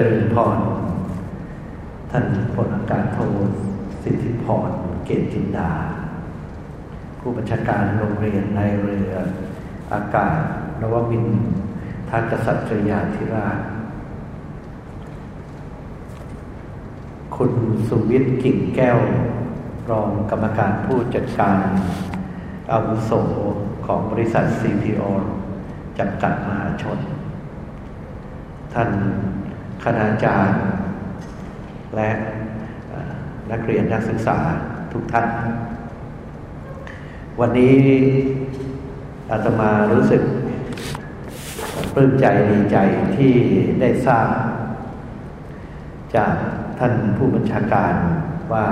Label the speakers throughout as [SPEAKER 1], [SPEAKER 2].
[SPEAKER 1] จริญพร ท่านพลอากาศโทสิทธิพร เกตจินดา ผู้บัญชาการโรงเรียนในเรืออากาศนวมินทากษัตริยาธิราช คุณสุวิทย์กิ่งแก้ว รองกรรมการผู้จัดการอาวุโสของบริษัท CPO จำกัดมหาชน ท่าน ณาจารย์ และนักเรียนนักศึกษาทุกท่าน วันนี้อาตมารู้สึกปลื้มใจดีใจที่ได้ทราบ จากท่านผู้บัญชาการว่า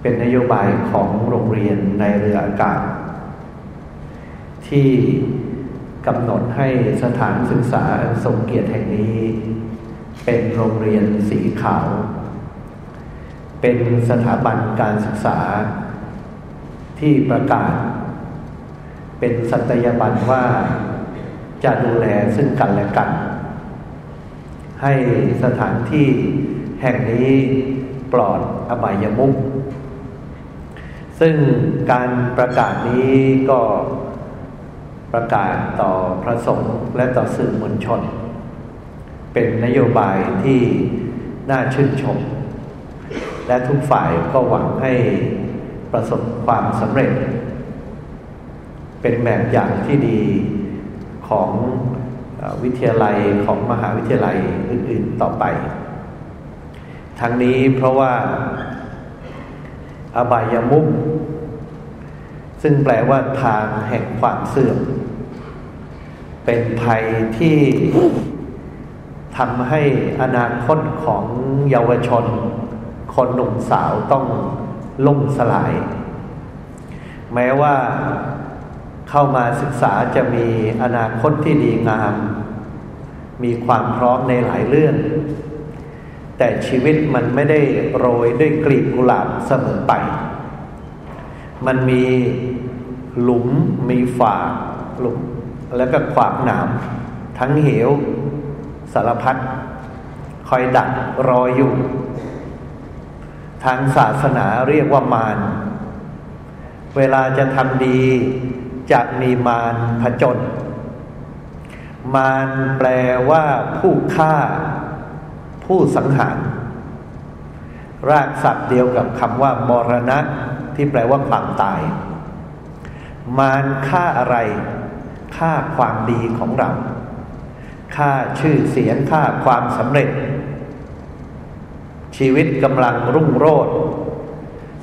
[SPEAKER 1] เป็นนโยบายของโรงเรียนในเรืออากาศ ที่ กำหนดให้สถานศึกษาทรงเกียรติแห่งนี้ เป็นโรงเรียนสีขาว เป็นสถาบันการศึกษาที่ประกาศ เป็นสัตยาบันว่าจะดูแลซึ่งกันและกัน ให้สถานที่แห่งนี้ปลอดอบายมุขซึ่งการประกาศนี้ก็ ประกาศต่อพระสงฆ์และต่อสื่อมวลชน เป็นนโยบายที่น่าชื่นชม และทุกฝ่ายก็หวังให้ประสบความสำเร็จ เป็นแบบอย่างที่ดีของวิทยาลัยของมหาวิทยาลัยอื่น ๆต่อไป ทั้งนี้เพราะว่าอบายามุข ซึ่งแปลว่าทางแห่งความเสื่อม เป็นภัยที่ทำให้อนาคตของเยาวชน คนหนุ่มสาวต้องล่มสลาย แม้ว่าเข้ามาศึกษาจะมีอนาคตที่ดีงาม มีความพร้อมในหลายเรื่อง แต่ชีวิตมันไม่ได้โรยด้วยกลีบกุหลาบเสมอไป มันมีหลุมมีฝาหลุม แล้วก็ขวากหนาม ทั้งเหวสารพัดคอยดักรออยู่ ทางศาสนาเรียกว่ามาร เวลาจะทำดีจะมีมารผจญมารแปลว่าผู้ฆ่า ผู้สังหาร รากศัพท์เดียวกับคำว่ามรณะ ที่แปลว่าความตาย มารฆ่าอะไรฆ่าความดีของเราฆ่าชื่อเสียงฆ่าความสำเร็จ ชีวิตกำลังรุ่งโรจน์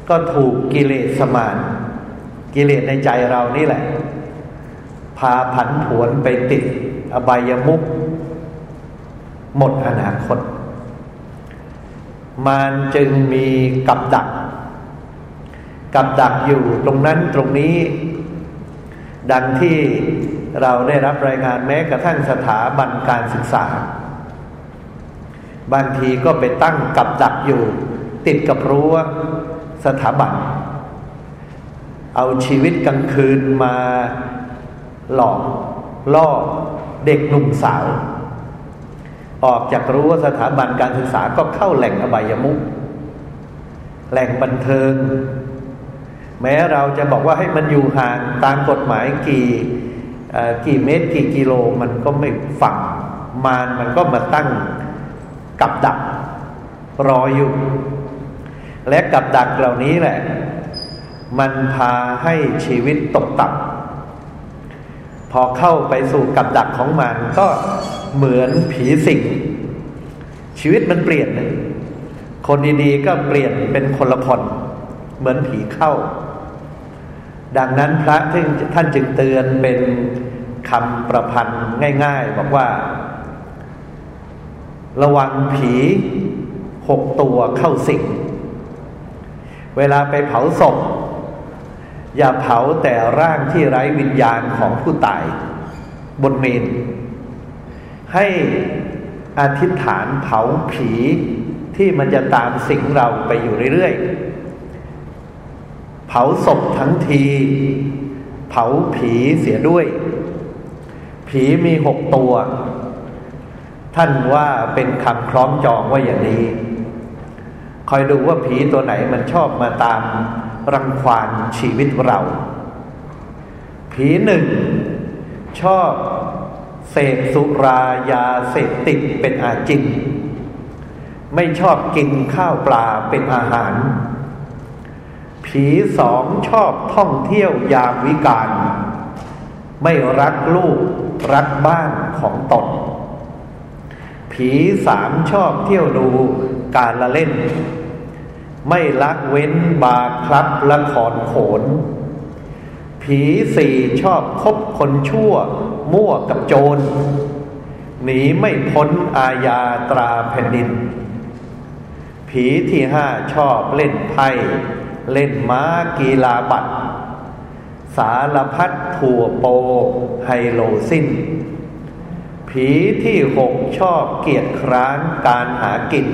[SPEAKER 1] ก็ถูกกิเลสสมาน กิเลสในใจเรานี่แหละ พาผันผวนไปติดอบายมุกหมดอนาคตมานจึงมีกับดัก กับดักอยู่ตรงนั้นตรงนี้ ดังที่เราได้รับรายงานแม้กระทั่งสถาบันการศึกษา บางทีก็ไปตั้งกับดักอยู่ ติดกับรั้วสถาบัน เอาชีวิตกลางคืนมาหลอกล่อเด็กหนุ่มสาว ออกจากรู้ว่าสถาบันการศึกษาก็เข้าแหล่งอบายมุขแหล่งบันเทิง แม้เราจะบอกว่าให้มันอยู่ห่างตามกฎหมายกี่กี่เมตรกี่กิโลมันก็ไม่ฝังมานมันก็มาตั้งกับดักรออยู่ และกับดักเหล่านี้แหละ มันพาให้ชีวิตตกต่ำพอเข้าไปสู่กับดักของมันก็เหมือนผีสิงชีวิตมันเปลี่ยน คนดีๆก็เปลี่ยนเป็นคนละคน เหมือนผีเข้า ดังนั้นพระที่ท่านจึงเตือนเป็นคำประพันธ์ง่าย ๆ บอกว่า ระวังผีหกตัวเข้าสิงเวลาไปเผาศพ อย่าเผาแต่ร่างที่ไร้วิญญาณของผู้ตาย บนเมน ให้อธิษฐานเผาผีที่มันจะตามสิงเราไปอยู่เรื่อยๆ ผาศพทั้งที เผาผีเสียด้วย ผีมีหกตัว ท่านว่าเป็นคำคล้องจองว่าอย่างนี้ คอยดูว่าผีตัวไหนมันชอบมาตามรังควานชีวิตเรา ผีหนึ่ง ชอบเสพสุรายาเสพติดเป็นอาจินไม่ชอบกินข้าวปลาเป็นอาหาร ผีสองชอบท่องเที่ยวยามวิกาลไม่รักลูกรักบ้านของตน ผีสามชอบเที่ยวดูการละเล่น ไม่ลักเว้นบาคลับละครโขน ผีสี่ชอบคบคนชั่วมั่วกับโจร หนีไม่พ้นอาญาตราแผ่นดิน ผีที่ห้าชอบเล่นไพ่ เล่นม้ากีฬาบัตร สารพัดถั่วโปไฮโลสิ้นผีที่หกชอบเกียรติคร้านการหากิน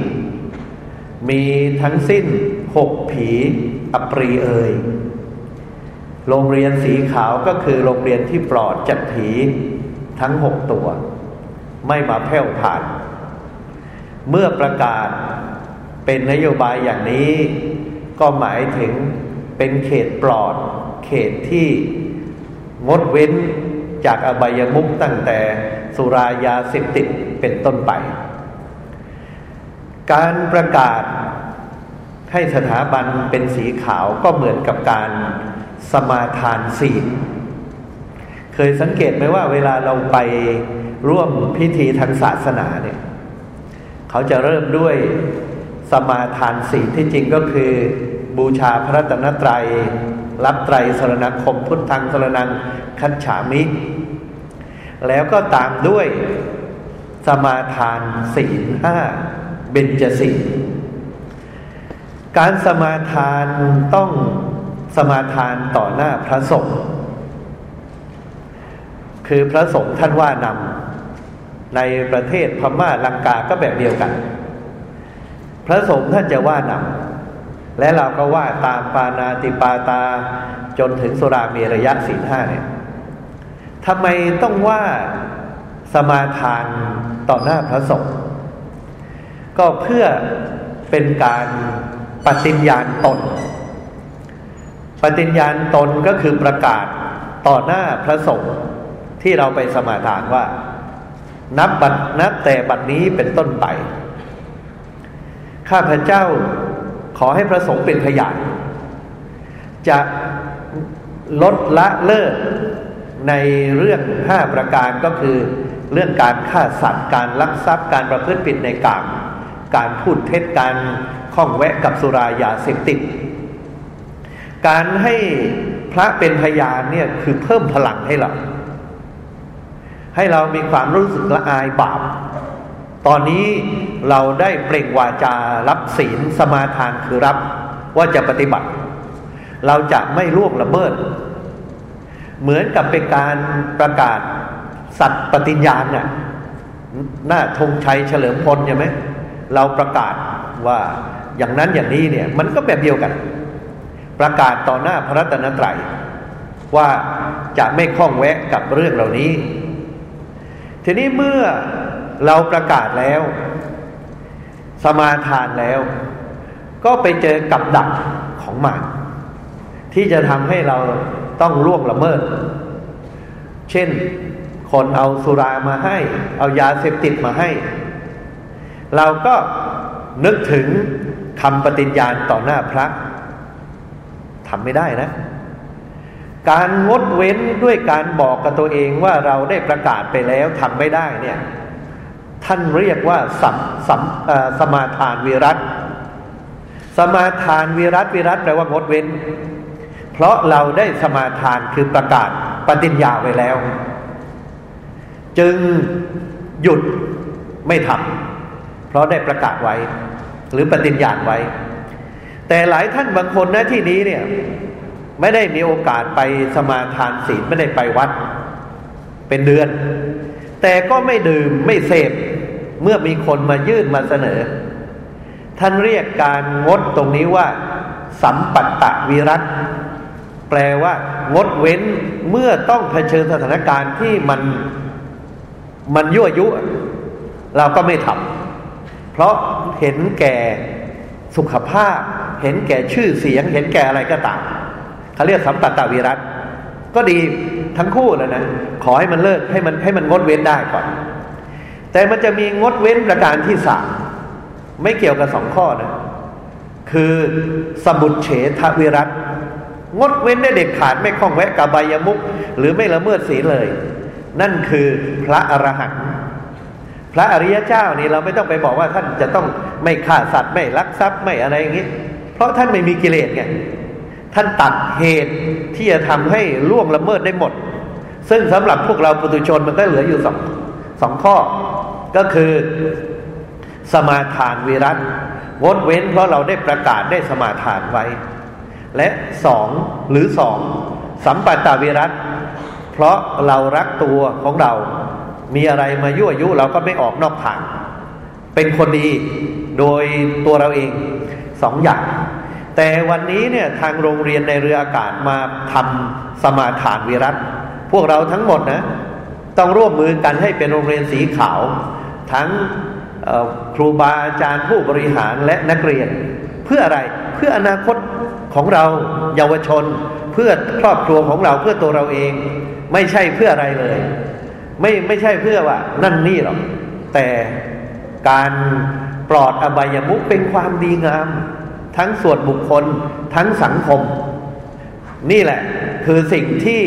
[SPEAKER 1] มีทั้งสิ้นหกผีอัปรีย์เอยโรงเรียนสีขาวก็คือโรงเรียนที่ปลอดจากผีทั้งหกตัว ไม่มาแผ่วผ่าน เมื่อประกาศเป็นนโยบายอย่างนี้ ก็หมายถึงเป็นเขตปลอด เขตที่งดเว้นจากอบายมุกตั้งแต่สุรายาเสพติดเป็นต้นไป การประกาศให้สถาบันเป็นสีขาวก็เหมือนกับการสมาทานศีลเคยสังเกตไหมว่าเวลาเราไปร่วมพิธีทางศาสนาเนี่ย เขาจะเริ่มด้วย สมาทานศีลที่จริงก็คือ บูชาพระตนตรัย รับไตรสรณคมพุทธังสรนังคัจฉามิ แล้วก็ตามด้วยสมาทานศีลห้าเบญจศีลการสมาทานต้องสมาทานต่อหน้าพระสงฆ์คือพระสงฆ์ท่านว่านำในประเทศพม่าลังกาก็แบบเดียวกัน ระสงฆ์ท่านจะว่านำและเราก็ว่าตามปานาติปาตาจนถึงสุรามีระยะสี่ห้าเนี่ยทำไมต้องว่าสมาทานต่อหน้าพระสงฆ์ก็เพื่อเป็นการปฏิญญาณตน ปฏิญญาณตนก็คือประกาศต่อหน้าพระสงฆ์ที่เราไปสมาทานว่า นับบัดนับแต่บัดนี้เป็นต้นไป ข้าพเจ้าขอให้พระสงฆ์เป็นพยานจะลดละเลิกในเรื่องห้าประการก็คือ เรื่องการฆ่าสัตว์การลักทรัพย์การประพฤติผิดในกามการพูดเท็จการข้องแวะกับสุรายาเสพติดการให้พระเป็นพยานเนี่ยคือเพิ่มพลังให้เรา ให้เรามีความรู้สึกละอายบาป ตอนนี้เราได้เปล่งวาจารับศีลสมาทานคือรับว่าจะปฏิบัติ เราจะไม่ล่วงละเมิด เหมือนกับเป็นการประกาศสัตว์ปฏิญญาณน่ะหน้าธงชัยเฉลิมพลใช่ไหมเราประกาศว่าอย่างนั้นอย่างนี้เนี่ย มันก็แบบเดียวกัน ประกาศต่อหน้าพระรัตนตรัยว่าจะไม่คล้องแวะกับเรื่องเหล่านี้ ทีนี้เมื่อ เราประกาศแล้ว สมาทานแล้ว ก็ไปเจอกับดักของมันที่จะทำให้เราต้องล่วงละเมิด เช่น คนเอาสุรามาให้ เอายาเสพติดมาให้ เราก็นึกถึงคำปฏิญญาณต่อหน้าพระทำไม่ได้นะ การงดเว้นด้วยการบอกกับตัวเองว่าเราได้ประกาศไปแล้วทำไม่ได้เนี่ย ท่านเรียกว่าสัมสัมสมาทานวิรัตสมาทานวิรัตวิรัตแปลว่างดเว้น เพราะเราได้สมาทานคือประกาศปฏิญญาไว้แล้ว จึงหยุดไม่ทำเพราะได้ประกาศไว้ หรือปฏิญญาไว้ แต่หลายท่านบางคนนะที่นี้เนี่ยไม่ได้มีโอกาสไปสมาทานศีลไม่ได้ไปวัด เป็นเดือน แต่ก็ไม่ดื่มไม่เสพ เมื่อมีคนมายื่นมาเสนอ ท่านเรียกการงดตรงนี้ว่า สัมปัตตวิรัตแปลว่างดเว้นเมื่อต้องเผชิญสถานการณ์ที่มันมันยั่วยุ เราก็ไม่ทำเพราะเห็นแก่สุขภาพ เห็นแก่ชื่อเสียง เห็นแก่อะไรก็ตามเขาเรียกสัมปัตตวิรัตก็ดี ทั้งคู่แล้วนะขอให้มันเลิกให้มันให้มันงดเว้นได้ก่อน แต่มันจะมีงดเว้นประการที่สามไม่เกี่ยวกับสองข้อนะคือสมุดเฉทวิรัตงดเว้นได้เด็ดขาดไม่คล้องแวะกับบายมุก หรือไม่ละเมิดศีลเลย นั่นคือพระอรหันต์พระอริยเจ้านี่เราไม่ต้องไปบอกว่าท่านจะต้องไม่ฆ่าสัตว์ไม่ลักทรัพย์ไม่อะไรอย่างนี้ เพราะท่านไม่มีกิเลสไง ท่านตัดเหตุที่จะทำให้ล่วงละเมิดได้หมด ซึ่งสำหรับพวกเราปุถุชนมันก็เหลืออยู่สองสองข้อ ก็คือสมาทานวิรัตงดเว้นเพราะเราได้ประกาศได้สมาทานไว้ และสองหรือสองสัมปัตตวิรัตเพราะเรารักตัวของเรา มีอะไรมายั่วยุเราก็ไม่ออกนอกทาง เป็นคนดีโดยตัวเราเองสองอย่าง แต่วันนี้เนี่ยทางโรงเรียนในเรืออากาศมาทำสมาทานวิรัตพวกเราทั้งหมดนะ ต้องร่วมมือกันให้เป็นโรงเรียนสีขาว ทั้งครูบาอาจารย์ผู้บริหารและนักเรียน เพื่ออะไรเพื่ออนาคตของเราเยาวชน เพื่อครอบครัวของเราเพื่อตัวเราเอง ไม่ใช่เพื่ออะไรเลย ไม่ไม่ใช่เพื่อว่า นั่นนี่หรอกแต่การปลอดอบายมุขเป็นความดีงาม ทั้งส่วนบุคคลทั้งสังคม นี่แหละคือสิ่งที่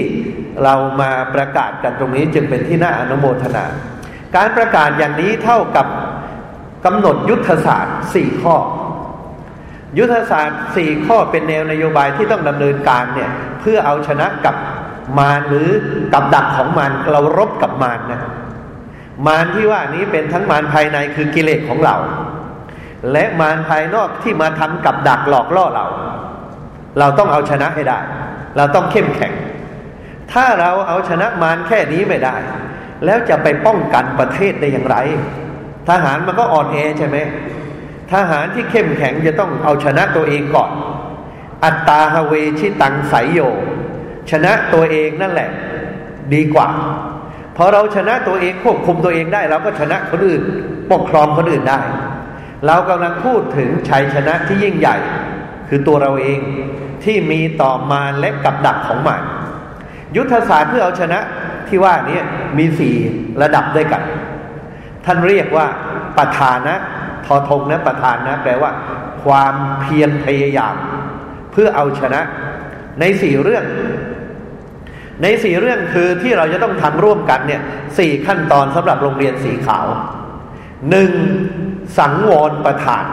[SPEAKER 1] เรามาประกาศกันตรงนี้จึงเป็นที่น่าอนุโมทนา การประกาศอย่างนี้เท่ากับกำหนดยุทธศาสตร์สี่ข้อ ยุทธศาสตร์สี่ข้อเป็นแนวนโยบายที่ต้องดำเนินการเนี่ยเพื่อเอาชนะกับมารหรือกับดักของมารเรารบกับมารนะมารที่ว่านี้เป็นทั้งมารภายในคือกิเลสของเรา และมารภายนอกที่มาทำกับดักหลอกล่อเรา เราต้องเอาชนะให้ได้ เราต้องเข้มแข็ง ถ้าเราเอาชนะมารแค่นี้ไม่ได้ แล้วจะไปป้องกันประเทศได้อย่างไร ทหารมันก็อ่อนแอใช่ไหมทหารที่เข้มแข็งจะต้องเอาชนะตัวเองก่อน อัตตาฮเวชิตังสายโย ชนะตัวเองนั่นแหละ ดีกว่าพอเราชนะตัวเองควบคุมตัวเองได้ เราก็ชนะคนอื่น ปกครองคนอื่นได้ เรากำลังพูดถึงชัยชนะที่ยิ่งใหญ่ คือตัวเราเองที่มีต่อมาและกับดักของมารยุทธศาสตร์เพื่อเอาชนะที่ว่านี้มีสี่ระดับด้วยกัน ท่านเรียกว่าประธานะทอทงนะประธานนะแปลว่า ความเพียรพยายาม เพื่อเอาชนะ ในสี่เรื่อง ในสี่เรื่องคือที่เราจะต้องทำร่วมกันเนี่ยสี่ขั้นตอนสำหรับโรงเรียนสีขาวหนึ่ง สังวรประธาน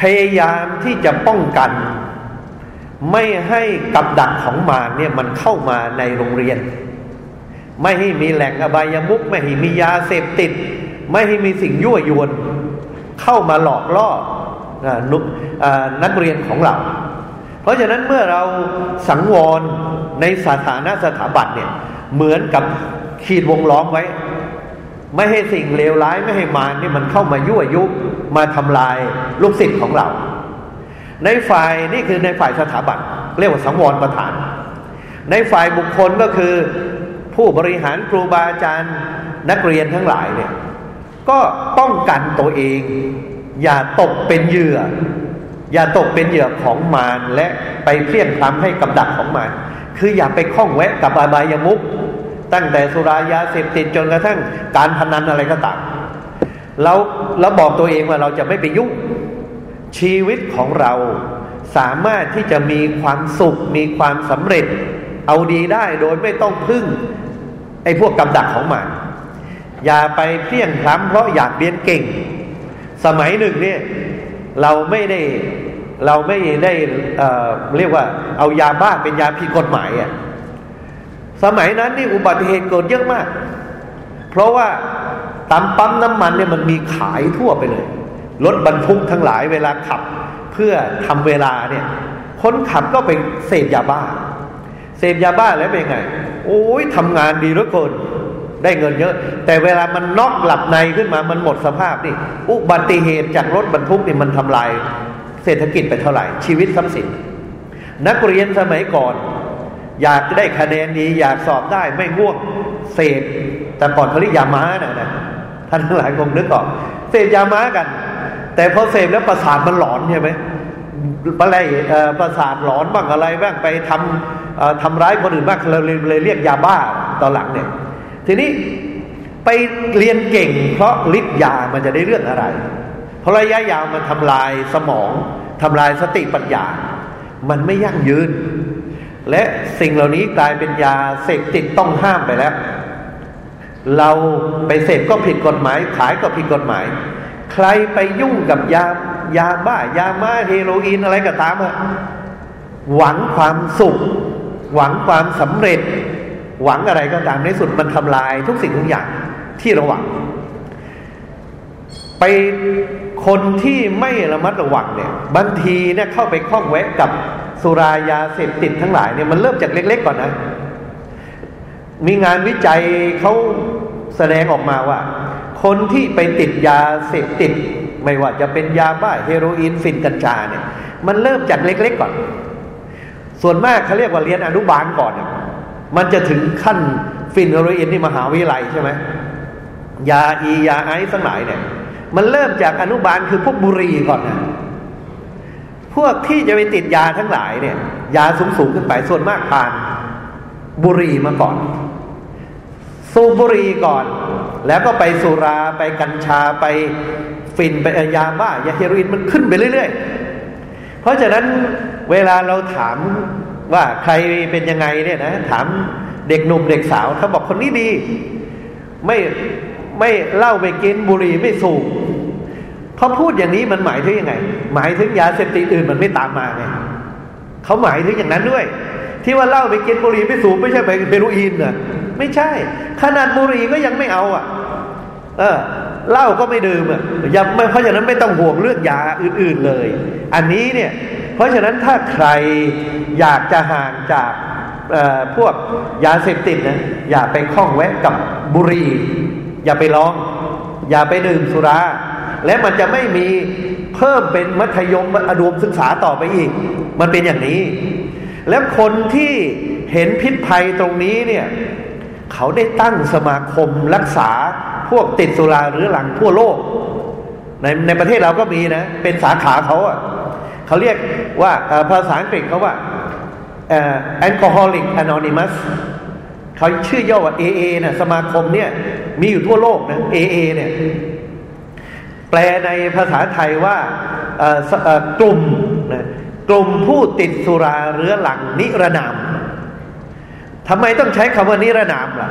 [SPEAKER 1] พยายามที่จะป้องกัน ไม่ให้กับดักของมารเนี่ยมันเข้ามาในโรงเรียน ไม่ให้มีแหล่งอบายมุกไม่ให้มียาเสพติด ไม่ให้มีสิ่งยั่วยวน เข้ามาหลอกล่อนุนักเรียนของเรา เพราะฉะนั้นเมื่อเราสังวรในสถานะสถาบันเนี่ยเหมือนกับขีดวงล้อมไว้ ไม่ให้สิ่งเลวร้ายไม่ให้มารนี่มันเข้ามายั่วยุมาทำลายลูกศิษย์ของเรา ในฝ่ายนี่คือในฝ่ายสถาบันเรียกว่าสังวรประธาน ในฝ่ายบุคคลก็คือผู้บริหารครูบาอาจารย์นักเรียนทั้งหลายเนี่ยก็ป้องกันตัวเอง อย่าตกเป็นเหยื่อ อย่าตกเป็นเหยื่อของมารและไปเพี้ยนพล้ำให้กับดักของมารคืออย่าไปคล้องแวะกับอบายมุก ตั้งแต่สุรายาเสพติดจนกระทั่งการพนันอะไรก็ตามเราเราบอกตัวเองว่าเราจะไม่ไปยุ่ง ชีวิตของเราสามารถที่จะมีความสุข มีความสำเร็จ เอาดีได้โดยไม่ต้องพึ่ง ไอ้พวกกำดักของมันอย่าไปเพี้ยงพล้ำเพราะอยากเรียนเก่ง สมัยหนึ่งเนี่ยเราไม่ได้เราไม่ได้เเรียกว่าเอายาบ้าเป็นยาผิดกฎหมายอะ สมัยนั้นนี่อุบัติเหตุเกิดเยอะมาก เพราะว่าตามปั๊มน้ำมันเนี่ยมันมีขายทั่วไปเลย รถบรรทุกทั้งหลายเวลาขับ เพื่อทำเวลาเนี่ย คนขับก็ไปเสพยาบ้า เสพยาบ้าแล้วเป็นไง โอ้ยทำงานดีเหลือเกินได้เงินเยอะ แต่เวลามันน็อกหลับในขึ้นมามันหมดสภาพนี่ อุบัติเหตุจากรถบรรทุกนี่มันทำลาย เศรษฐกิจไปเท่าไหร่ ชีวิตทรัพย์สิน นักเรียนสมัยก่อน อยากได้คะแนนดีอยากสอบได้ไม่ง่วงเสพแต่ก่อนเขาเรียกยาม้านะนะท่านทั้งหลายคงนึกออกเสพยาม้ากัน แต่พอเสพแล้วประสาทมันหลอนใช่ไหมอะไรประสาทหลอนบ้างอะไรบ้างไปทำทำร้ายคนอื่นบ้างเราเลยเรียกยาบ้าตอนหลังเนี่ย ทีนี้ไปเรียนเก่ง เพราะฤทธิ์ยามันจะได้เรื่องอะไร เพราะระยะยาวมันทำลายสมองทำลายสติปัญญา มันไม่ยั่งยืน และสิ่งเหล่านี้กลายเป็นยาเสพติดต้องห้ามไปแล้ว เราไปเสพก็ผิดกฎหมาย ขายก็ผิดกฎหมาย ใครไปยุ่งกับยายาบ้ายามาเฮโรอีนอะไรก็ตามอะหวังความสุข หวังความสำเร็จ หวังอะไรก็ตามในสุดมันทำลายทุกสิ่งทุกอย่างที่เราหวัง ไปคนที่ไม่ระมัดระวังเนี่ยบางทีเนี่ยเข้าไปคล้องแวะกับ สุรายาเสพติดทั้งหลายเนี่ยมันเริ่มจากเล็ก ๆ ก่อนนะ มีงานวิจัยเขาแสดงออกมาว่า คนที่ไปติดยาเสพติด ไม่ว่าจะเป็นยาบ้าเฮโรอีนฟินกัญชาเนี่ย มันเริ่มจากเล็ก ๆ ก่อน ส่วนมากเขาเรียกว่าเรียนอนุบาลก่อนมันจะถึงขั้นฟินเฮโรอีนที่มหาวิทยาลัยใช่ไหมยาอียาไอซ์ทั้งหลายเนี่ย มันเริ่มจากอนุบาลคือพวกบุหรี่ก่อนนะ พวกที่จะไปติดยาทั้งหลายเนี่ย ยาสูงสูงขึ้นไปส่วนมากผ่านบุหรี่มาก่อน สูบบุหรี่ก่อน แล้วก็ไปสุราไปกัญชาไปฟินไปยาบ้ายาเฮโรอีนมันขึ้นไปเรื่อย ๆ เพราะฉะนั้นเวลาเราถามว่าใครเป็นยังไงเนี่ยนะถามเด็กหนุ่มเด็กสาวเขาบอกคนนี้ดี ไม่ไม่เล่าไม่กินบุหรี่ไม่สูบ เขาพูดอย่างนี้มันหมายถึงยังไง หมายถึงยาเสพติดอื่นมันไม่ตามมาไงเขาหมายถึงอย่างนั้นด้วย ที่ว่าเล่าไปกินบุหรี่ไม่สูบไม่ใช่ไปเฮโรอีนน่ะไม่ใช่ ขนาดบุหรี่ก็ยังไม่เอาอะ เออเหล้าก็ไม่ดื่มอะอย่าเพราะฉะนั้นไม่ต้องห่วงเรื่องยาอื่น ๆเลย อันนี้เนี่ย เพราะฉะนั้นถ้าใครอยากจะห่างจากพวกยาเสพติดนะอย่าไปคล้องแวะกับบุหรี่ อย่าไปลอง อย่าไปดื่มสุรา และมันจะไม่มีเพิ่มเป็นมัธยมอดวมศึกษาต่อไปอีก มันเป็นอย่างนี้ แล้วคนที่เห็นพิษภัยตรงนี้เนี่ยเขาได้ตั้งสมาคมรักษาพวกติดสุราหรือหลังทั่วโลก ในในประเทศเราก็มีนะ เป็นสาขาเขาอะเขาเรียกว่าภาษาอังกฤษเขาว่า alcoholic anonymous เขาชื่อย่อว่า AA นะสมาคมเนี่ยมีอยู่ทั่วโลกนะ AA เนี่ย ลในภาษาไทยว่ากลุ่มกลุ่มผู้ติดสุราเรื้อหลังนิรนามทำไมต้องใช้คำว่านิรนามล่ะ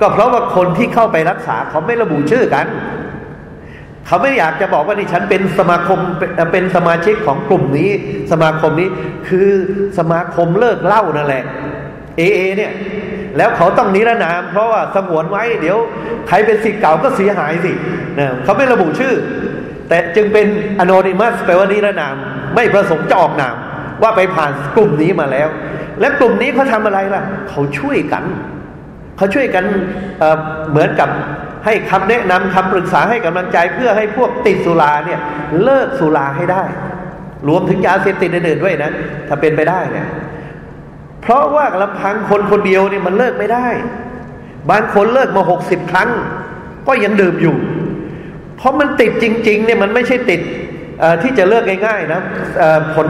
[SPEAKER 1] ก็เพราะว่าคนที่เข้าไปรักษาเขาไม่ระบุชื่อกัน เขาไม่อยากจะบอกว่านี่ฉันเป็นสมาคมเป็นสมาชิกของกลุ่มนี้ สมาคมนี้คือสมาคมเลิกเล่านั่นแหละเอเอเนี่ย แล้วเขาต้องนิรนาม เพราะว่าสงวนไว้เดี๋ยวใครเป็นสิทธิ์เก่าก็เสียหายสิเนี่ยเขาไม่ระบุชื่อ แต่จึงเป็นอโนนิมัสแปลว่านิรนาม ไม่ประสงค์จะออกนาม ว่าไปผ่านกลุ่มนี้มาแล้ว และกลุ่มนี้เขาทาอะไรล่ะ เขาช่วยกันเขาช่วยกันเเหมือนกับให้คำแนะนำคำปรึกษาให้กำลังใจเพื่อให้พวกติดสุราเนี่ยเลิกสุราให้ได้ รวมถึงยาเสพติดอื่นๆด้วยนะ ถ้าเป็นไปได้เนี่ย เพราะว่าลำพังคนคนเดียวเนี่ยมันเลิกไม่ได้ บางคนเลิกมาหกสิบครั้ง ก็ยังดื่มอยู่ เพราะมันติดจริง ๆ เนี่ยมันไม่ใช่ติดที่จะเลิกง่ายๆนะผล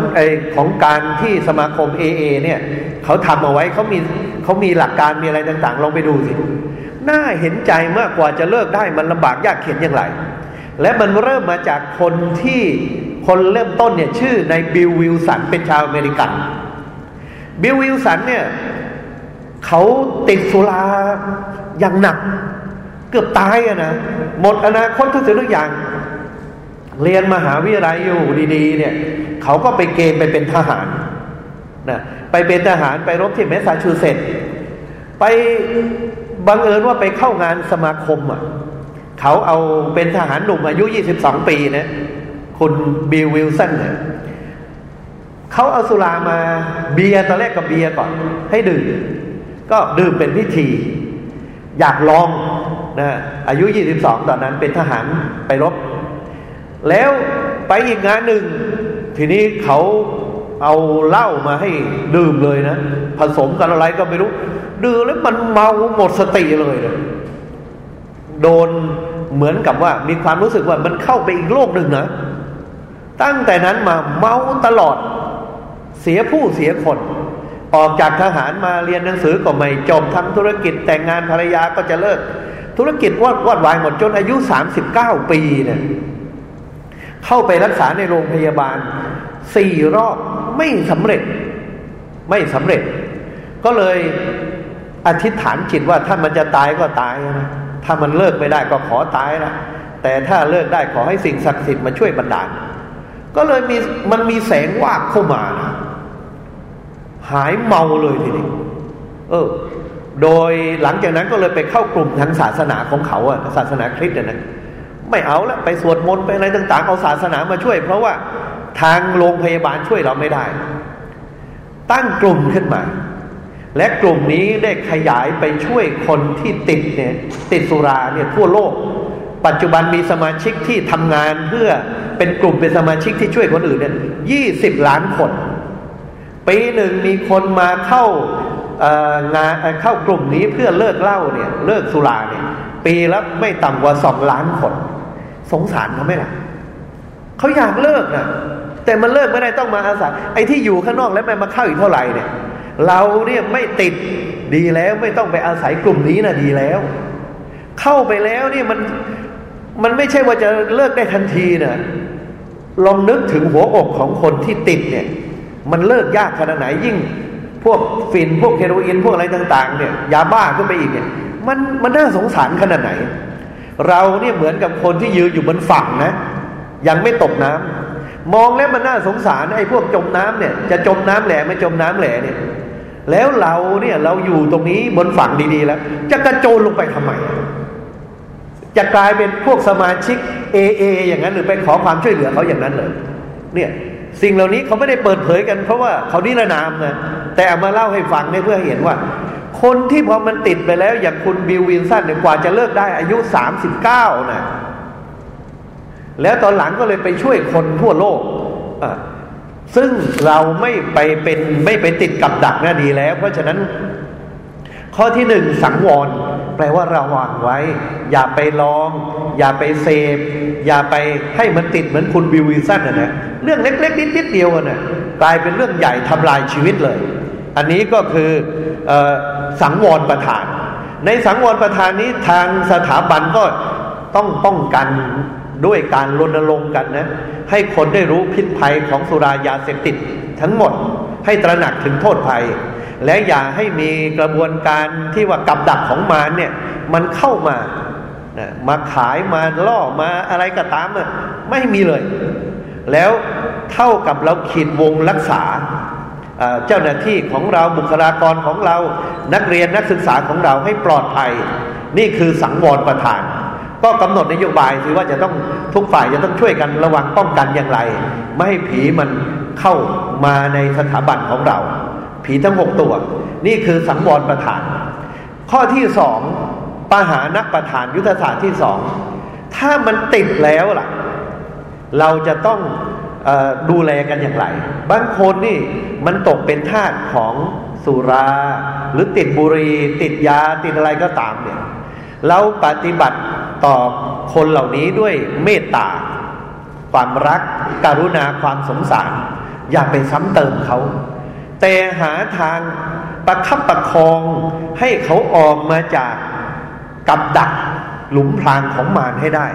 [SPEAKER 1] ของการที่สมาคม AA เนี่ยเขาทำเอาไว้เขามีเขามีหลักการมีอะไรต่างๆ ลองไปดูสิน่าเห็นใจมากกว่าจะเลิกได้มันลำบากยากเข็ญอย่างไร และมันเริ่มมาจากคนที่คนเริ่มต้นเนี่ยชื่อนายบิลวิลสันเป็นชาวอเมริกัน บิลวิลสันเนี่ยเขาติดสุราอย่างหนัก เกือบตายอะนะ หมดอนาคตทุกสิ่งทุกอย่าง เรียนมหาวิทยาลัยอยู่ดีๆ เนี่ยเขาก็ไปเกณฑ์ไปเป็นทหารนะไปเป็นทหารไปรบที่แมสซาชูเซตส์ไปบังเอิญว่าไปเข้างานสมาคมอะเขาเอาเป็นทหารหนุ่มอายุ 22 ปีนะคุณบิลวิลสันเนี่ย เขาเอาสุรามาเบียร์ตอนแรกกับเบียร์ก่อน ให้ดื่มก็ดื่มเป็นพิธี อยากลองนะอายุ 22 ตอนนั้นเป็นทหารไปรบ แล้วไปอีกงานหนึ่ง ทีนี้เขาเอาเหล้ามาให้ดื่มเลยนะ ผสมกันอะไรก็ไม่รู้ ดื่มแล้วมันเมาหมดสติเลยโดนเหมือนกับว่ามีความรู้สึกว่ามันเข้าไปอีกโลกหนึ่งนะ ตั้งแต่นั้นมาเมาตลอด เสียผู้เสียคน ออกจากทหารมาเรียนหนังสือก็ไม่จบทำธุรกิจแต่งงานภรรยาก็จะเลิก ธุรกิจวอดวอดวายหมดจนอายุสามสิบเก้าปีเนี่ยเข้าไปรักษาในโรงพยาบาลสี่รอบไม่สำเร็จ ไม่สำเร็จ ก็เลยอธิษฐานจิตว่าถ้ามันจะตายก็ตายนะถ้ามันเลิกไม่ได้ก็ขอตายนะแต่ถ้าเลิกได้ขอให้สิ่งศักดิ์สิทธิ์มาช่วยบันดาล ก็เลยมีมันมีแสงวาบเข้ามานะ หายเมาเลยทีนี้เออ โดยหลังจากนั้นก็เลยไปเข้ากลุ่มทางศาสนาของเขาอะศาสนาคริสต์นะไม่เอาละไปสวดมนต์ไปอะไรต่างๆเอาศาสนามาช่วย เพราะว่าทางโรงพยาบาลช่วยเราไม่ได้ ตั้งกลุ่มขึ้นมา และกลุ่มนี้ได้ขยายไปช่วยคนที่ติดเนี่ย ติดสุราเนี่ยทั่วโลก ปัจจุบันมีสมาชิกที่ทำงานเพื่อเป็นกลุ่มเป็นสมาชิกที่ช่วยคนอื่นเนี่ยยี่สิบล้านคน ปีหนึ่งมีคนมาเข้างานเข้ากลุ่มนี้เพื่อเลิกเหล้าเนี่ย เลิกสุราเนี่ย ปีละไม่ต่ำกว่าสองล้านคน สงสารเขาไหมล่ะเขาอยากเลิกนะแต่มันเลิกไม่ได้ต้องมาอาศัยไอ้ที่อยู่ข้างนอกแล้วม่มาเข้าอีกเท่าไหร่เนี่ย เราเนี่ยไม่ติดดีแล้วไม่ต้องไปอาศัยกลุ่มนี้นะดีแล้ว เข้าไปแล้วนี่มันมันไม่ใช่ว่าจะเลิกได้ทันทีนะลองนึกถึงหัวอกของคนที่ติดเนี่ย มันเลิกยากขนาดไหนยิ่ง พวกฟินพวกเฮโรอีนพวกอะไรต่าง ๆ เนี่ยยาบ้าขึ้นไปอีกเนี่ยมันมันน่าสงสารขนาดไหน เราเนี่ยเหมือนกับคนที่ยืนอยู่บนฝั่งนะ ยังไม่ตกน้ำมองแล้วมันน่าสงสารไอ้พวกจมน้ำเนี่ย จะจมน้ำแหล่ไม่จมน้ำแหล่เนี่ย แล้วเราเนี่ยเราอยู่ตรงนี้บนฝั่งดีๆแล้ว จะกระโจนลงไปทำไมจะกลายเป็นพวกสมาชิกเอเออย่างนั้นหรือไปขอความช่วยเหลือเขาอย่างนั้นเลย เนี่ย สิ่งเหล่านี้เขาไม่ได้เปิดเผยกัน เพราะว่าเขานิรนามนะแต่เอามาเล่าให้ฟังเพื่อเห็นว่า คนที่พอมันติดไปแล้วอย่างคุณบิลวินสันเนี่ยกว่าจะเลิกได้อายุสามสิบเก้านะแล้วตอนหลังก็เลยไปช่วยคนทั่วโลกซึ่งเราไม่ไปเป็นไม่ไปติดกับดักน่ดีแล้ว เพราะฉะนั้น ข้อที่หนึ่งสังวร ปลว่าระวังไว้ อย่าไปลอง อย่าไปเสพ อย่าไปให้มันติดเหมือนคุณบิววิลสันนะนะเรื่องเล็ก ๆ นิดๆเดียวนะกลายเป็นเรื่องใหญ่ทำลายชีวิตเลย อันนี้ก็คืออสังวรประธาน ในสังวรประธานนี้ทางสถาบันก็ต้องป้องกันด้วยการรณรงค์กันนะ ให้คนได้รู้พิษภัยของสุรายาเสพติดทั้งหมดให้ตระหนักถึงโทษภัย และอย่าให้มีกระบวนการที่ว่ากับดักของมารเนี่ยมันเข้ามามาขายมาล่อมาอะไรก็ตามไม่มีเลย แล้วเท่ากับเราขีดวงรักษาเจ้าหน้าที่ของเราบุคลากรของเรานักเรียนนักศึกษาของเราให้ปลอดภัย นี่คือสังวรประธาน ก็กำหนดนโยบายคือว่าจะต้องทุกฝ่ายจะต้องช่วยกันระวังป้องกันอย่างไร ไม่ให้ผีมันเข้ามาในสถาบันของเรา ผีทั้งหกตัว นี่คือสังวรประธาน ข้อที่สองปหานักประธานยุทธศาสตร์ที่สองถ้ามันติดแล้วล่ะ เราจะต้องอดูแลกันอย่างไร บางคนนี่มันตกเป็นทาสของสุรา หรือติดบุหรี่ติดยาติดอะไรก็ตามเนี่ยเราปฏิบัติต่อคนเหล่านี้ด้วยเมตตา ความรัก กรุณาความสงสาร อย่าไปซ้ำเติมเขา แต่หาทางประคับประคองให้เขาออกมาจากกับดักหลุมพรางของมารให้ได้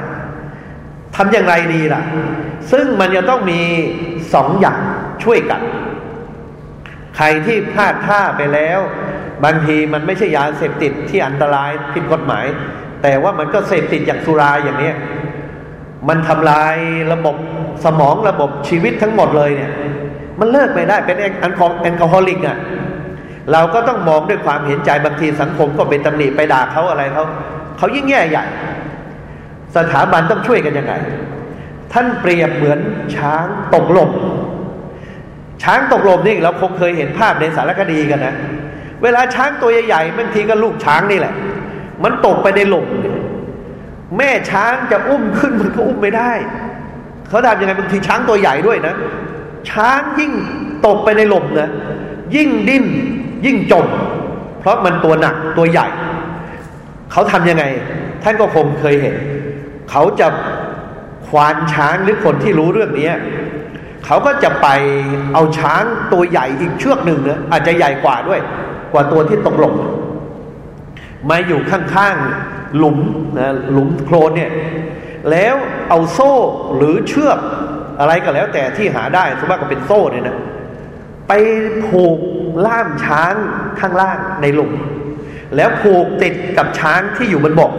[SPEAKER 1] ทำอย่างไรดีล่ะ ซึ่งมันจะต้องมีสองอย่างช่วยกัน ใครที่พลาดท่าไปแล้ว บางทีมันไม่ใช่ยาเสพติดที่อันตรายผิดกฎหมาย แต่ว่ามันก็เสพติดอย่างสุราอย่างนี้มันทำลายระบบสมองระบบชีวิตทั้งหมดเลยเนี่ย มันเลิกไม่ได้เป็นแอลกอแอลกอฮอลิกอะเราก็ต้องมองด้วยความเห็นใจบางทีสังคมก็เป็นตำหนิไปด่าเขาอะไรเขาเขายิ่งแย่ใหญ่ สถาบันต้องช่วยกันยังไง ท่านเปรียบเหมือนช้างตกลม ช้างตกลมนี่เราคงเคยเห็นภาพในสารคดีกันนะ เวลาช้างตัวใหญ่ๆบางทีก็ลูกช้างนี่แหละ มันตกไปในหลุมแม่ช้างจะอุ้มขึ้นมันก็อุ้มไม่ได้ เขาทำยังไงบางทีช้างตัวใหญ่ด้วยนะ ช้างยิ่งตกไปในหล่มนะยิ่งดิ้นยิ่งจม เพราะมันตัวหนักตัวใหญ่ เขาทำยังไง ท่านก็คงเคยเห็น เขาจะควานช้างหรือคนที่รู้เรื่องนี้เขาก็จะไปเอาช้างตัวใหญ่อีกเชือกหนึ่งเนะอาจจะใหญ่กว่าด้วย กว่าตัวที่ตกหลงมาอยู่ข้างๆหลุมนะหลุมโคลนเนี่ยแล้วเอาโซ่หรือเชือก อะไรก็แล้ว แต่ที่หาได้สมมติก็เป็นโซ่เนี่ยนะไปผูกล่ามช้างข้างล่างในหลุมแล้วผูกติดกับช้างที่อยู่บนบก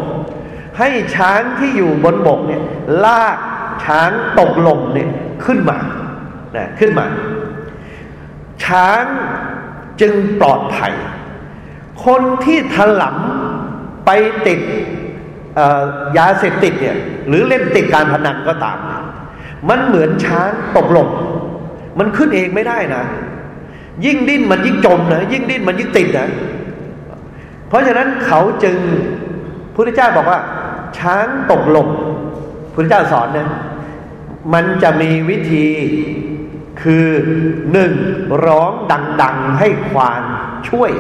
[SPEAKER 1] ให้ช้างที่อยู่บนบกเนี่ย ลากช้างตกลมเนี่ยขึ้นมานะขึ้นมา ช้างจึงปลอดภัย คนที่ถลำไปติดยาเสพติดเนี่ยหรือเล่นติดการพนันก็ตาม มันเหมือนช้างตกหลมมันขึ้นเองไม่ได้นะ ยิ่งดิ้นมันยิ่งจมนะยิ่งดิ้นมันยิ่งติดนะเพราะฉะนั้นเขาจึงพุทธเจ้าบอกว่า ช้างตกหลมพุทธเจ้าสอนนะมันจะมีวิธีคือหนึ่งร้องดัง ๆ ให้ควานช่วย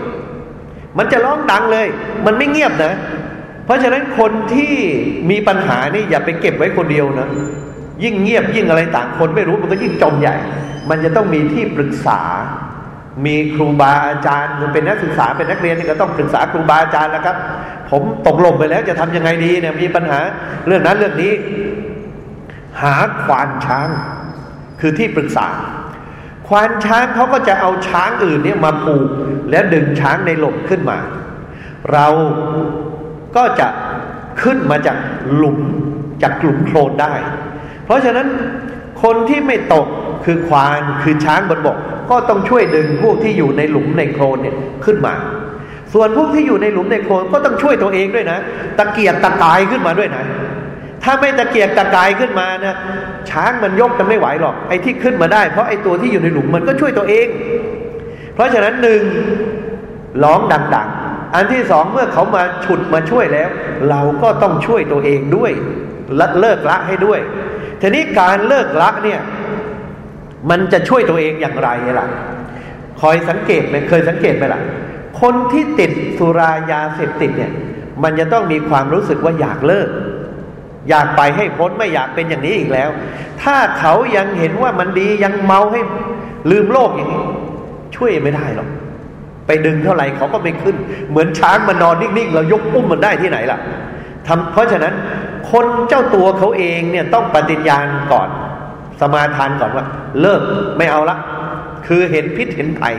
[SPEAKER 1] มันจะร้องดังเลย มันไม่เงียบนะ เพราะฉะนั้นคนที่มีปัญหานี่อย่าไปเก็บไว้คนเดียวนะ ยิ่งเงียบยิ่งอะไรต่างคนไม่รู้มันก็ยิ่งจมใหญ่ มันจะต้องมีที่ปรึกษา มีครูบาอาจารย์เป็นนักศึกษาเป็นนักเรียนนี่ก็ต้องปรึกษาครูบาอาจารย์แล้วครับ ผมตกลงไปแล้วจะทำยังไงดีเนี่ยมีปัญหาเรื่องนั้นเรื่องนี้ หาควานช้าง คือที่ปรึกษา ควานช้างเขาก็จะเอาช้างอื่นเนี่ยมาผูก แล้วดึงช้างในหลบขึ้นมา เราก็จะขึ้นมาจากหลุมจากกลุ่มโคลนได้ เพราะฉะนั้นคนที่ไม่ตกคือควานคือช้างบนบก ก็ต้องช่วยดึงพวกที่อยู่ในหลุมในโคลนเนี่ยขึ้นมา ส่วนพวกที่อยู่ในหลุมในโคลนก็ต้องช่วยตัวเองด้วยนะ ตะเกียกตะกายขึ้นมาด้วยนะ ถ้าไม่ตะเกียกตะกายขึ้นมานะช้างมันยกกันไม่ไหวหรอกไอ้ที่ขึ้นมาได้ เพราะไอ้ตัวที่อยู่ในหลุมมันก็ช่วยตัวเอง เพราะฉะนั้นหนึ่งร้องดัง ๆ อันที่สองเมื่อเขามาฉุดมาช่วยแล้ว เราก็ต้องช่วยตัวเองด้วยละเลิกละให้ด้วย ทีนี้การเลิกละเนี่ย มันจะช่วยตัวเองอย่างไรล่ะ คอยสังเกตไหมเคยสังเกตไหมล่ะ คนที่ติดสุรายาเสพติดเนี่ย มันจะต้องมีความรู้สึกว่าอยากเลิก อยากไปให้พ้นไม่อยากเป็นอย่างนี้อีกแล้ว ถ้าเขายังเห็นว่ามันดียังเมาให้ลืมโลกอย่างนี้ ช่วยไม่ได้หรอกไปดึงเท่าไหร่เขาก็ไม่ขึ้น เหมือนช้างมันนอนนิ่งๆ เรายกอุ้มมันได้ที่ไหนล่ะทำเพราะฉะนั้น คนเจ้าตัวเขาเองเนี่ยต้องปฏิญญาณก่อน สมาทานก่อนว่า เลิกไม่เอาละ คือเห็นพิษเห็นภัย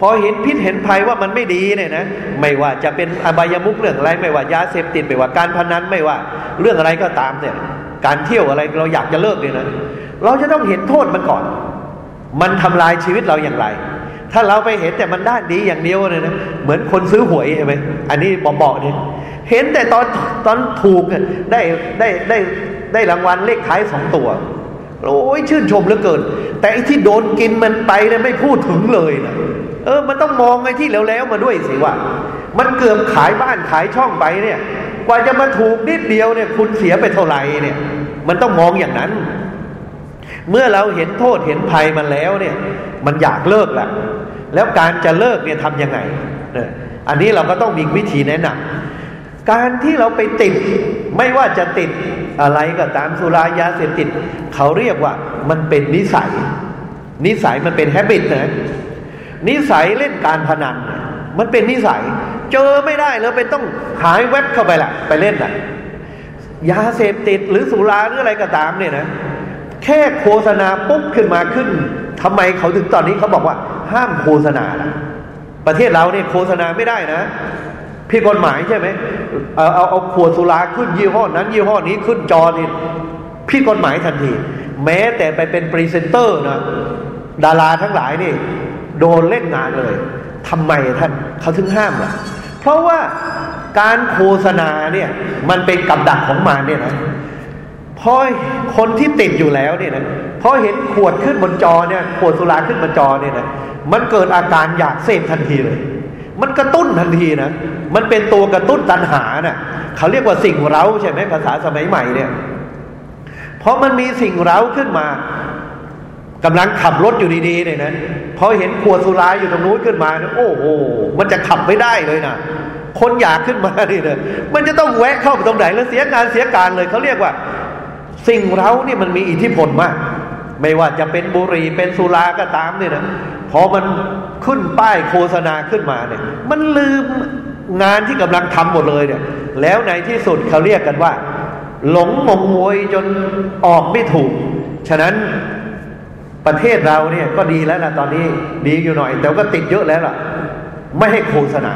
[SPEAKER 1] พอเห็นพิษเห็นภัยว่ามันไม่ดีเนี่ยนะไม่ว่าจะเป็นอบายมุกเรื่องอะไร ไม่ว่ายาเสพติดไม่ว่าการพนันไม่ว่า เรื่องอะไรก็ตามเนี่ย การเที่ยวอะไรเราอยากจะเลิกเนี่ยนะเราจะต้องเห็นโทษมันก่อน มันทำลายชีวิตเราอย่างไร ถ้าเราไปเห็นแต่มันด้านดีอย่างเดียวเนี่ยนะเหมือนคนซื้อหวยใช่ไหมอันนี้บอกๆเนี่ยเห็นแต่ตอนตอนถูกได้ได้ได้ได้รางวัลเลขท้ายสองตัวโอ้ยชื่นชมเหลือเกิน แต่ไอ้ที่โดนกินมันไปเนี่ยไม่พูดถึงเลยนะเออ มันต้องมองไอ้ที่แล้วๆมาด้วยสิว่า มันเกือบขายบ้านขายช่องไปเนี่ย กว่าจะมาถูกนิดเดียวเนี่ย คุณเสียไปเท่าไหร่เนี่ย มันต้องมองอย่างนั้น เมื่อเราเห็นโทษเห็นภัยมันแล้วเนี่ย มันอยากเลิกแหละแล้วการจะเลิกเนี่ยทำยังไงเนี่ยอันนี้เราก็ต้องมีวิธีแนะนำการที่เราไปติดไม่ว่าจะติดอะไรก็ตามสุรายาเสพติด เขาเรียกว่ามันเป็นนิสัย นิสัยมันเป็นแฮบิตนะนิสัยเล่นการพนัน มันเป็นนิสัย เจอไม่ได้แล้วเป็นต้องหายเว็บเข้าไปละไปเล่นน่ะยาเสพติดหรือสุราหรืออะไรก็ตามเนี่ยนะ แค่โฆษณาปุ๊บขึ้นมาขึ้นทำไมเขาถึงตอนนี้เขาบอกว่า ห้ามโฆษณาละประเทศเราเนี่ยโฆษณาไม่ได้นะผิดกฎหมายใช่ไหมเอาเอาเอาขวดสุราขึ้นยี่ห้อนั้น ยี่ห้อนี้ขึ้นจอนี่ผิดกฎหมายทันที แม้แต่ไปเป็นพรีเซนเตอร์นะดาราทั้งหลายนี่ โดนเล่นงานเลยทำไมท่านเขาถึงห้ามล่ะ เพราะว่าการโฆษณาเนี่ย มันเป็นกับดักของมารเนี่ยนะ พอคนที่ติดอยู่แล้วเนี่ยนะพอเห็นขวดขึ้นบนจอเนี่ยขวดสุราขึ้นบนจอเนี่ยนะมันเกิดอาการอยากเสพทันทีเลย มันกระตุ้นทันทีนะมันเป็นตัวกระตุ้นตัณหานะ่ะเขาเรียกว่าสิ่งเร้าใช่ไหมภาษาสมัยใหม่เนี่ยเพราะมันมีสิ่งเร้าขึ้นมากำลังขับรถอยู่ดีๆเนี่ยนะพอเห็นขวดสุราอยู่ตรงนู้นขึ้นมาเนี่ยโอ้โหมันจะขับไม่ได้เลยนะคนอยากขึ้นมานี่นะมันจะต้องแวะเข้าไปตรงไหนแล้วเสียงานเสียการเลยเขาเรียกว่า สิ่งเราเนี่ยมันมีอิทธิพลมาก ไม่ว่าจะเป็นบุหรี่เป็นสุราก็ตามเนี่ยนะพอมันขึ้นป้ายโฆษณาขึ้นมาเนี่ย มันลืมงานที่กำลังทำหมดเลยเนี่ย แล้วในที่สุดเขาเรียกกันว่า หลงมงวยจนออกไม่ถูก ฉะนั้นประเทศเราเนี่ยก็ดีแล้วนะตอนนี้ดีอยู่หน่อย แต่ก็ติดเยอะแล้วล่ะ ไม่ให้โฆษณา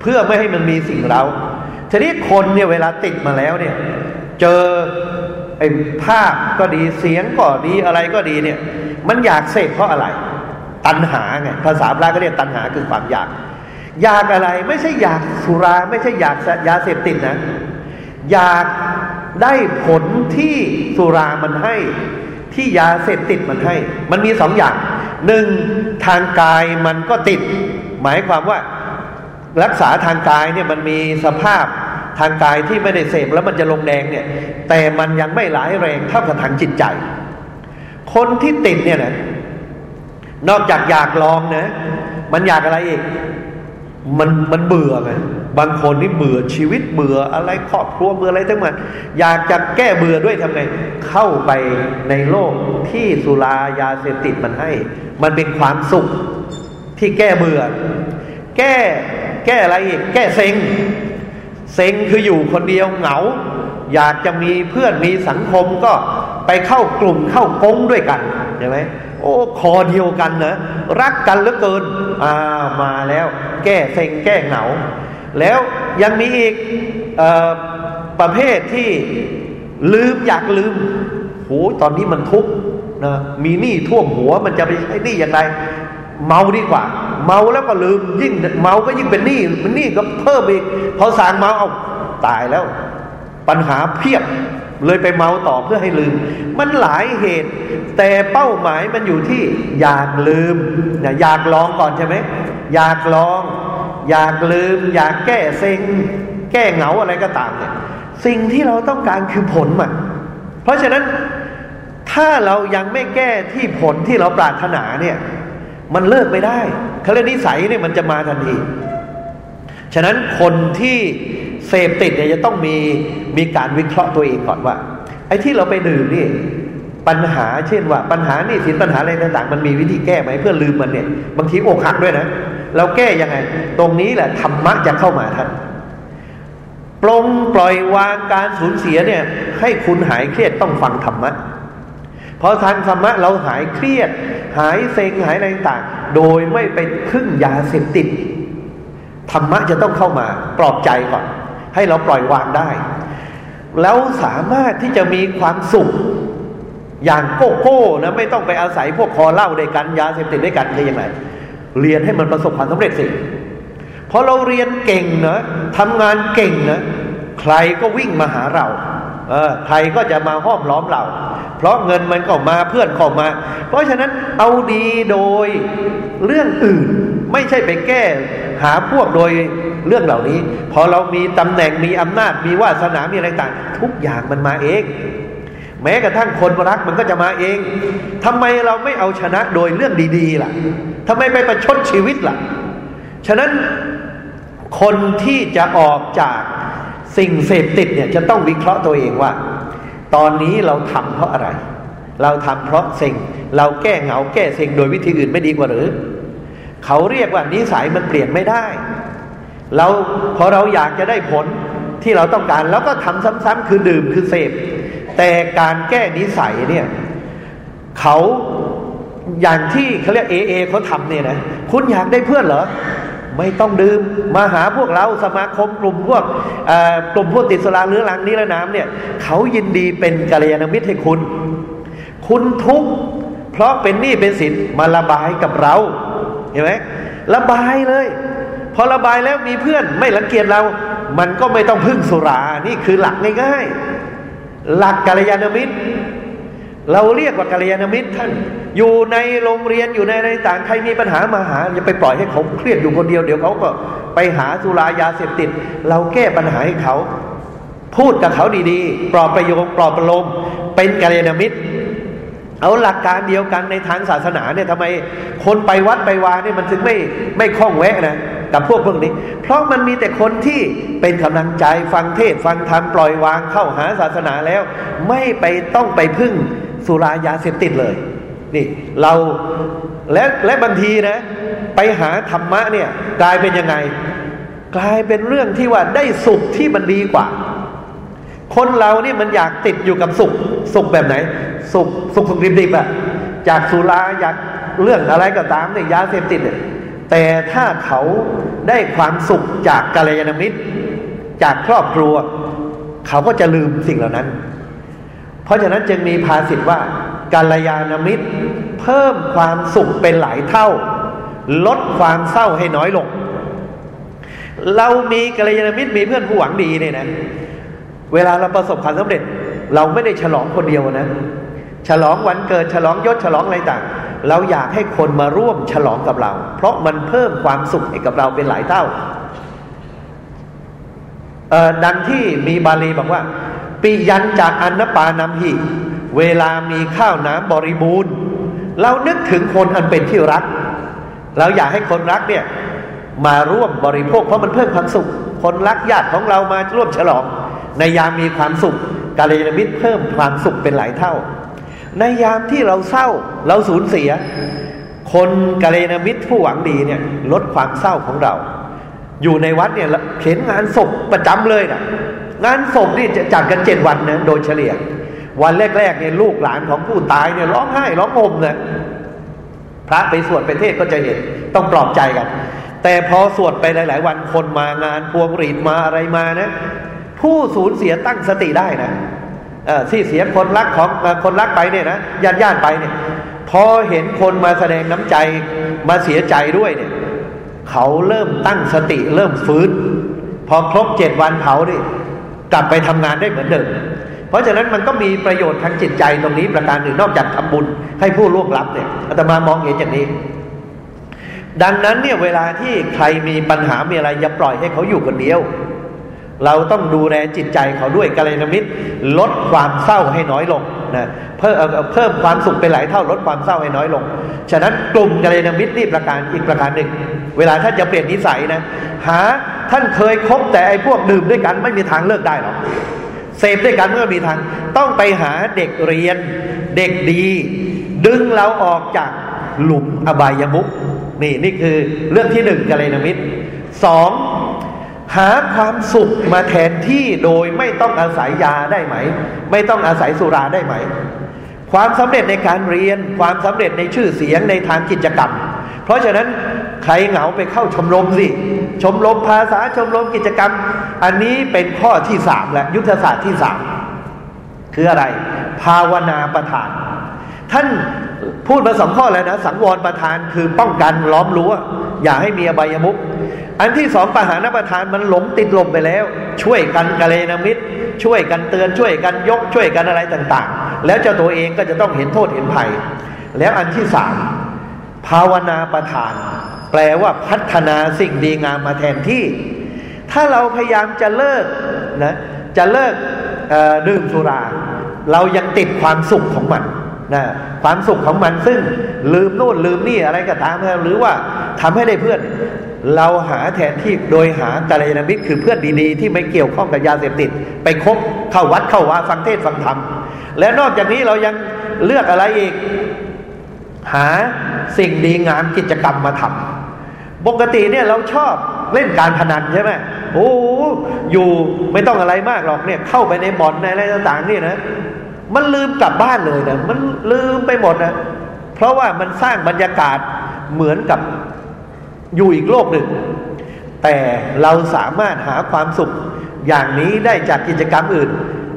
[SPEAKER 1] เพื่อไม่ให้มันมีสิ่งเราทีนี้คนเนี่ยเวลาติดมาแล้วเนี่ย เจอ ไอ้ภาพก็ดีเสียงก็ดีอะไรก็ดีเนี่ย มันอยากเสพเพราะอะไร ตัณหาไงภาษาพระก็เรียกตัณหาคือความอยาก อยากอะไรไม่ใช่อยากสุรา ไม่ใช่อยากยาเสพติดนะ อยากได้ผลที่สุรามันให้ ที่ยาเสพติดมันให้ มันมีสองอย่างหนึ่งทางกายมันก็ติด หมายความว่ารักษาทางกายเนี่ยมันมีสภาพ ทางกายที่ไม่ได้เสพแล้วมันจะลงแดงเนี่ย แต่มันยังไม่หลายแรงเท่ากับทางจิตใจ คนที่ติดเนี่ยนะนอกจากอยากลองนะมันอยากอะไรอีก มันมันเบื่อไงบางคนนี่เบื่อชีวิตเบื่ออะไรครอบครัวเบื่ออะไรทั้งหมดอยากจะแก้เบื่อด้วยทำไงเข้าไปในโลกที่สุรายาเสพติดมันให้ มันเป็นความสุขที่แก้เบื่อ แก้แก้อะไรอีกแก้เซ็ง เซ็งคืออยู่คนเดียวเหงา อยากจะมีเพื่อนมีสังคมก็ไปเข้ากลุ่มเข้ากงด้วยกันใช่ไหมโอ้คอเดียวกันนะรักกันเหลือเกินอ่ามาแล้ว แก้เซ็งแก้เหงา แล้วยังมีอีกอประเภทที่ลืมอยากลืมโหตอนนี้มันทุกข์นะมีหนี้ท่วมหัวมันจะไปใช้หนี้อย่างไร เมาดีกว่า เมาแล้วก็ลืมยิ่งเมาก็ยิ่งเป็นหนี้เป็นหนี้ก็เพิ่มอีกพอสางเมาเอาตายแล้ว ปัญหาเพียบเลยไปเมาต่อเพื่อให้ลืม มันหลายเหตุ แต่เป้าหมายมันอยู่ที่อยากลืมอยากลองก่อนใช่ไหมอยากลอง อยากลืม อยากแก้เซ็งแก้เหงาอะไรก็ตามเนี่ยสิ่งที่เราต้องการคือผลมันเพราะฉะนั้นถ้าเรายังไม่แก้ที่ผลที่เราปรารถนาเนี่ย มันเลิกไม่ได้ เขาเรียกนิสัยเนี่ยมันจะมาทันที ฉะนั้นคนที่เสพติดเนี่ยจะต้องมีมีการวิเคราะห์ตัวเองก่อนว่า ไอ้ที่เราไปดื่มนี่ปัญหาเช่นว่า ปัญหานี่สินปัญหาอะไรต่างๆ มันมีวิธีแก้ไหมเพื่อลืมมันเนี่ยบางทีอกหักด้วยนะเราแก้ยังไง ตรงนี้แหละธรรมะจะเข้ามาท่านปลงปล่อยวางการสูญเสียเนี่ย ให้คุณหายเครียดต้องฟังธรรมะ พอทางธรรมะเราหายเครียด หายเซ็งหายอะไรต่างโดยไม่ไปพึ่งยาเสพติดธรรมะจะต้องเข้ามาปลอบใจก่อน ให้เราปล่อยวางได้ แล้วสามารถที่จะมีความสุขอย่างโก้โก้นะไม่ต้องไปอาศัยพวกคอเหล้าด้วยกันยาเสพติดด้วยกันคือยังไงเรียนให้มันประสบความสำเร็จสิพอเราเรียนเก่งนะทำงานเก่งนะใครก็วิ่งมาหาเรา เออใครก็จะมาห้อมล้อมเรา เพราะเงินมันก็มาเพื่อนก็มา เพราะฉะนั้นเอาดีโดยเรื่องอื่น ไม่ใช่ไปแก้หาพวกโดยเรื่องเหล่านี้ พอเรามีตำแหน่งมีอำนาจมีวาสนามีอะไรต่าง ทุกอย่างมันมาเอง แม้กระทั่งคนรักมันก็จะมาเองทำไมเราไม่เอาชนะโดยเรื่องดีๆล่ะทำไมไปประชดชีวิตล่ะ ฉะนั้นคนที่จะออกจาก สิ่งเสพติดเนี่ยจะต้องวิเคราะห์ตัวเองว่า ตอนนี้เราทำเพราะอะไร เราทำเพราะเซ็งเราแก้เหงาแก้เซ็งโดยวิธีอื่นไม่ดีกว่าหรือ เขาเรียกว่านิสัยมันเปลี่ยนไม่ได้ เราพอเราอยากจะได้ผลที่เราต้องการแล้วก็ทำซ้ำๆคือดื่มคือเสพ แต่การแก้นิสัยเนี่ยเขาอย่างที่เขาเรียกเอเอเขาทำเนี่ยนะคุณอยากได้เพื่อนเหรอ ไม่ต้องดื่มมาหาพวกเราสมาคมกลุ่มพวกกลุ่มพวกติดสลาเรือรังนิรนามเนี่ยเขายินดีเป็นกัลยาณมิตรให้คุณ คุณทุกข์เพราะเป็นหนี้เป็นสินมาระบายกับเราเห็นไหมระบายเลย พอระบายแล้วมีเพื่อนไม่รังเกียจเรา มันก็ไม่ต้องพึ่งสุรานี่คือหลักง่ายๆหลักกัลยาณมิตร เราเรียกว่ากัลยาณมิตรท่าน อยู่ในโรงเรียนอยู่ในอะไรต่างใครมีปัญหามาหาอย่าไปปล่อยให้เขาเครียดอยู่คนเดียวเดี๋ยวเขาก็ไปหาสุรายาเสพติด เราแก้ปัญหาให้เขา พูดกับเขาดีๆ ปลอบประโยคปลอบประโลมเป็นกัลยาณมิตร เอาหลักการเดียวกันในทางศาสนาเนี่ยทำไมคนไปวัดไปวาเนี่ยมันถึงไม่ไม่คล่องแวะนะ กับพวกพวกนี้ เพราะมันมีแต่คนที่เป็นกำลังใจฟังเทศฟังธรรมปล่อยวางเข้าหาศาสนาแล้ว ไม่ไปต้องไปพึ่งสุรายาเสพติดเลย นี่เราและและบางทีนะ ไปหาธรรมะเนี่ยกลายเป็นยังไง กลายเป็นเรื่องที่ว่าได้สุขที่มันดีกว่า คนเรานี่มันอยากติดอยู่กับสุข สุขแบบไหน สุขสุขสุขดิบๆอะจากสุราอยากเรื่องอะไรก็ตามเนี่ยยาเสพติดเนี่ย แต่ถ้าเขาได้ความสุขจากกาลยานมิตร จากครอบครัว เขาก็จะลืมสิ่งเหล่านั้น เพราะฉะนั้นจึงมีภาษิตว่ากาลยานมิตร เพิ่มความสุขเป็นหลายเท่า ลดความเศร้าให้น้อยลง เรามีกาลยานมิตรมีเพื่อนผู้หวังดีเนี่ยนะ เวลาเราประสบความสำเร็จ เราไม่ได้ฉลองคนเดียวนะ ฉลองวันเกิดฉลองยศฉลองอะไรต่าง เราอยากให้คนมาร่วมฉลองกับเรา เพราะมันเพิ่มความสุขให้กับเราเป็นหลายเท่าดังที่มีบาลีบอกว่าปิยันจากอันนปานำหิ เวลามีข้าวน้ำบริบูรณ์ เรานึกถึงคนอันเป็นที่รัก เราอยากให้คนรักเนี่ยมาร่วมบริโภค เพราะมันเพิ่มความสุข คนรักญาติของเรามาร่วมฉลอง ในยามมีความสุขกาลยานมิตรเพิ่มความสุขเป็นหลายเท่า ในยามที่เราเศร้าเราสูญเสีย คนกาเลนมิตรผู้หวังดีเนี่ย ลดความเศร้าของเรา อยู่ในวัดเนี่ยเห็นงานศพประจำเลยนะงานศพนี่จะจัดกันเจ็ดวันนะโดยเฉลี่ย วันแรกๆเนี่ยลูกหลานของผู้ตายเนี่ยร้องไห้ร้องโมเลยพระไปสวดไปเทศก็จะเห็นต้องปลอบใจกัน แต่พอสวดไปหลาย ๆ วันคนมางานพวงหรีดมาอะไรมานะ ผู้สูญเสียตั้งสติได้นะ ที่เสียคนรักของคนรักไปเนี่ยนะญาติญาติไปเนี่ยพอเห็นคนมาแสดงน้ำใจมาเสียใจด้วยเนี่ย เขาเริ่มตั้งสติเริ่มฟื้น พอครบเจ็ดวันเผาดิกลับไปทำงานได้เหมือนเดิมเพราะฉะนั้นมันก็มีประโยชน์ทางจิตใจตรงนี้ประการหนึ่งนอกจากทำบุญให้ผู้ล่วงลับเนี่ยอาตมามองเห็นอย่างนี้ ดังนั้นเนี่ยเวลาที่ใครมีปัญหามีอะไรอย่าปล่อยให้เขาอยู่คนเดียว เราต้องดูแลจิตใจเขาด้วยกัลยาณมิตร ลดความเศร้าให้น้อยลงนะเพิ่มเพิ่มความสุขเป็นหลายเท่าลดความเศร้าให้น้อยลง ฉะนั้นกลุ่มกัลยาณมิตรนี่ประการอีกประการหนึ่ง เวลาท่านจะเปลี่ยนนิสัยนะหาท่านเคยคบแต่ไอ้พวกดื่มด้วยกันไม่มีทางเลิกได้หรอกเสพด้วยกันเมื่อมีทาง ต้องไปหาเด็กเรียน เด็กดี ดึงเราออกจากหลุมอบายมุกนี่นี่คือเรื่องที่หนึ่งกัลยาณมิตรสอง หาความสุขมาแทนที่โดยไม่ต้องอาศัยยาได้ไหม ไม่ต้องอาศัยสุราได้ไหม ความสำเร็จในการเรียนความสำเร็จในชื่อเสียงในทางกิจกรรม เพราะฉะนั้นใครเหงาไปเข้าชมรมสิ ชมรมภาษาชมรมกิจกรรม อันนี้เป็นข้อที่สามและยุทธศาสตร์ที่สามคืออะไร ภาวนาประทาน ท่าน พูดมาสองข้อแล้วนะ สังวรประทานคือป้องกันล้อมรั้วอย่าให้มีอบายมุกอันที่สองปหานประทานมันหลงติดลมไปแล้ว ช่วยกันกะเลนามิตร ช่วยกันเตือนช่วยกันยกช่วยกันอะไรต่างๆ แล้วเจ้าตัวเองก็จะต้องเห็นโทษเห็นภัย แล้วอันที่สามภาวนาประทาน แปลว่าพัฒนาสิ่งดีงามมาแทนที่ ถ้าเราพยายามจะเลิกนะจะเลิกดื่มสุรา เรายังติดความสุขของมัน นะความสุขของมันซึ่งลืมโน่นลืมนี่อะไรก็ตามหรือว่าทำให้ได้เพื่อน เราหาแทนที่โดยหากาลยานมิตรคือเพื่อนดีๆ ที่ไม่เกี่ยวข้องกับยาเสพติด ไปคบเข้าวัดเข้าวาฟังเทศฟังธรรม และนอกจากนี้เรายังเลือกอะไรอีก หาสิ่งดีงามกิจกรรมมาทำปกติเนี่ยเราชอบเล่นการพนันใช่ไหมโอ้อยู่ไม่ต้องอะไรมากหรอกเนี่ยเข้าไปในบ่อนในอะไรต่างๆนี่นะ มันลืมกลับบ้านเลยนะมันลืมไปหมดนะเพราะว่ามันสร้างบรรยากาศเหมือนกับอยู่อีกโลกหนึ่ง แต่เราสามารถหาความสุขอย่างนี้ได้จากกิจกรรมอื่น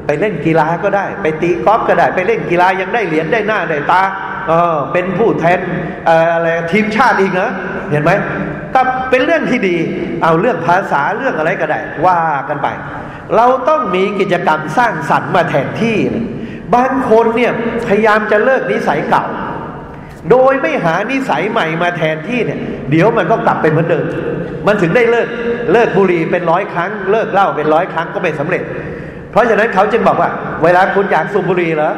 [SPEAKER 1] ไปเล่นกีฬาก็ได้ ไปตีกอล์ฟก็ได้ ไปเล่นกีฬายังได้เหรียญได้หน้าได้ตาเออเป็นผู้แทนอะไรทีมชาติอีกเนะเห็นไหมก็เป็นเรื่องที่ดี เอาเรื่องภาษาเรื่องอะไรก็ได้ ว่ากันไป เราต้องมีกิจกรรมสร้างสรรค์มาแทนที่ บางคนเนี่ยพยายามจะเลิกนิสัยเก่า โดยไม่หานิสัยใหม่มาแทนที่เนี่ย เดี๋ยวมันก็กลับไปเหมือนเดิม มันถึงได้เลิกเลิกบุหรี่เป็นร้อยครั้ง เลิกเหล้าเป็นร้อยครั้งก็ไม่สำเร็จ เพราะฉะนั้นเขาจึงบอกว่า เวลาคุณอยากสูบบุหรี่เหรอ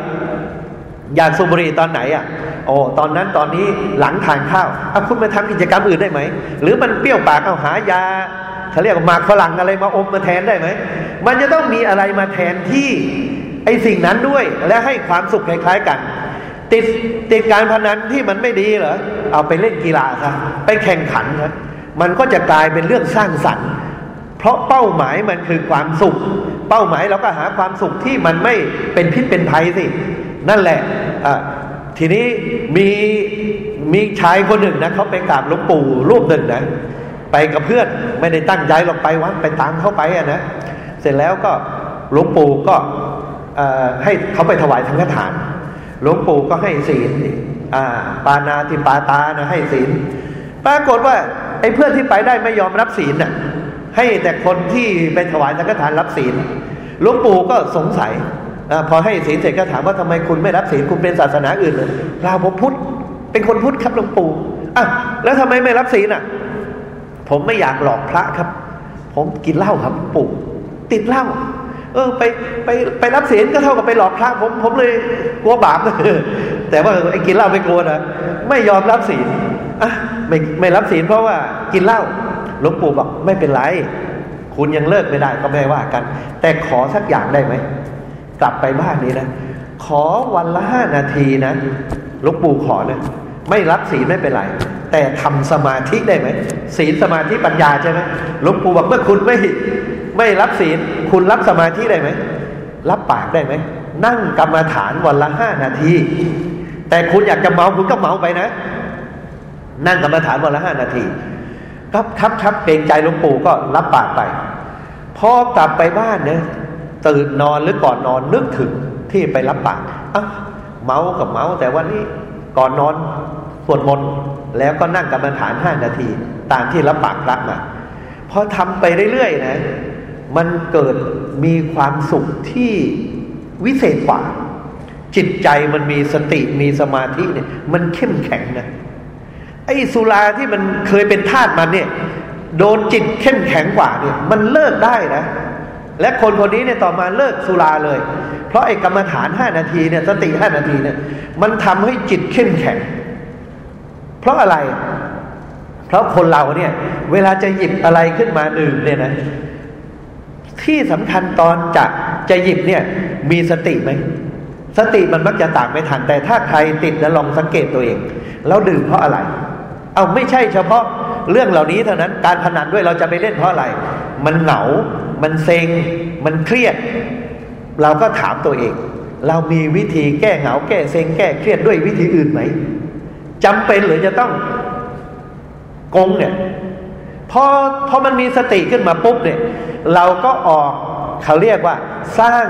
[SPEAKER 1] อยากสูบบุหรี่ตอนไหนอะโอ้ตอนนั้นตอนนี้หลังทานข้าวเอาคุณมาทำกิจกรรมอื่นได้ไหม หรือมันเปรี้ยวปากเอาหายาเขาเรียกว่าหมากฝรั่งอะไรมาอมมาแทนได้ไหม มันจะต้องมีอะไรมาแทนที่ ไอสิ่งนั้นด้วยและให้ความสุขคล้ายๆกัน ติดติดการพนันที่มันไม่ดีเหรอเอาไปเล่นกีฬาซะไปแข่งขันครับมันก็จะกลายเป็นเรื่องสร้างสรรค์ เพราะเป้าหมายมันคือความสุข เป้าหมายเราก็หาความสุขที่มันไม่เป็นพิษเป็นภัยสิ นั่นแหละะทีนี้มีมีชายคนหนึ่งนะเขาไปกราบหลวงปู่รูปหนึ่งนะไปกับเพื่อนไม่ได้ตั้งใจหรอกไปวัดไปตามเข้าไปอะนะเสร็จแล้วก็หลวงปู่ก็ ให้เขาไปถวายสังฆทาน หลวงปู่ก็ให้ศีลปานาติปาตานะให้ศีล ปรากฏว่าไอ้เพื่อนที่ไปได้ไม่ยอมรับศีลน่ะ ให้แต่คนที่ไปถวายสังฆทานรับศีล หลวงปู่ก็สงสัยอพอให้ศีลเสร็จก็ถามว่าทำไมคุณไม่รับศีลคุณเป็นศาสนาอื่นเลยเราผมพุทธเป็นคนพุทธครับหลวงปู่อะแล้วทำไมไม่รับศีลอะ ผมไม่อยากหลอกพระครับ ผมกินเหล้าครับปู่ ติดเหล้า เออไปไปไปรับศีลก็เท่ากับไปหลอกพระผมผมเลยกลัวบาปแต่ว่าไอ้กินเหล้าไม่กลัวนะไม่ยอมรับศีลอะไม่ไม่รับศีลเพราะว่ากินเหล้าหลวงปู่บอกไม่เป็นไร คุณยังเลิกไม่ได้ก็ไม่ว่ากัน แต่ขอสักอย่างได้ไหมกลับไปบ้านนี้นะขอวันละห้านาทีนะหลวงปู่ขอนะไม่รับศีลไม่เป็นไรแต่ทำสมาธิได้ไหมศีลสมาธิปัญญาใช่ไหมหลวงปู่บอกเมื่อคุณไม่ ไม่รับศีล คุณรับสมาธิได้ไหม รับปากได้ไหม นั่งกรรมฐานวันละห้านาที แต่คุณอยากจะเมาคุณก็เมาไปนะ นั่งกรรมฐานวันละห้านาทีครับครับครับเกรงใจหลวงปู่ก็รับปากไป พอกลับไปบ้านเนี่ยตื่นนอนหรือก่อนนอนนึกถึงที่ไปรับปากอะเมากับเมาแต่วันนี้ก่อนนอนสวดมนต์แล้วก็นั่งกรรมฐานห้านาที ตามที่รับปากรับมาพอทำไปเรื่อยๆนะ มันเกิดมีความสุขที่วิเศษกว่า จิตใจมันมีสติมีสมาธิเนี่ย มันเข้มแข็งนะไอ้สุราที่มันเคยเป็นธาตุมันเนี่ย โดนจิตเข้มแข็งกว่าเนี่ย มันเลิกได้นะและคนคนนี้เนี่ยต่อมาเลิกสุราเลย เพราะไอ้กรรมฐานห้านาทีเนี่ยสติห้านาทีเนี่ย มันทำให้จิตเข้มแข็ง เพราะอะไร เพราะคนเราเนี่ย เวลาจะหยิบอะไรขึ้นมาดื่มเนี่ยนะ ที่สำคัญตอนจะจะหยิบเนี่ยมีสติไหมสติมันมักจะต่างไม่ทัน แต่ถ้าใครติดแล้วลองสังเกตตัวเอง แล้วดื่มเพราะอะไร เอาไม่ใช่เฉพาะเรื่องเหล่านี้เท่านั้นการพนันด้วยเราจะไปเล่นเพราะอะไร มันเหงา มันเซ็ง มันเครียด เราก็ถามตัวเอง เรามีวิธีแก้เหงา แก้เซ็งแก้เครียดด้วยวิธีอื่นไหมจำเป็นหรือจะต้องกงเนี่ย พอพอมันมีสติขึ้นมาปุ๊บเนี่ย เราก็ออกเขาเรียกว่า สร้าง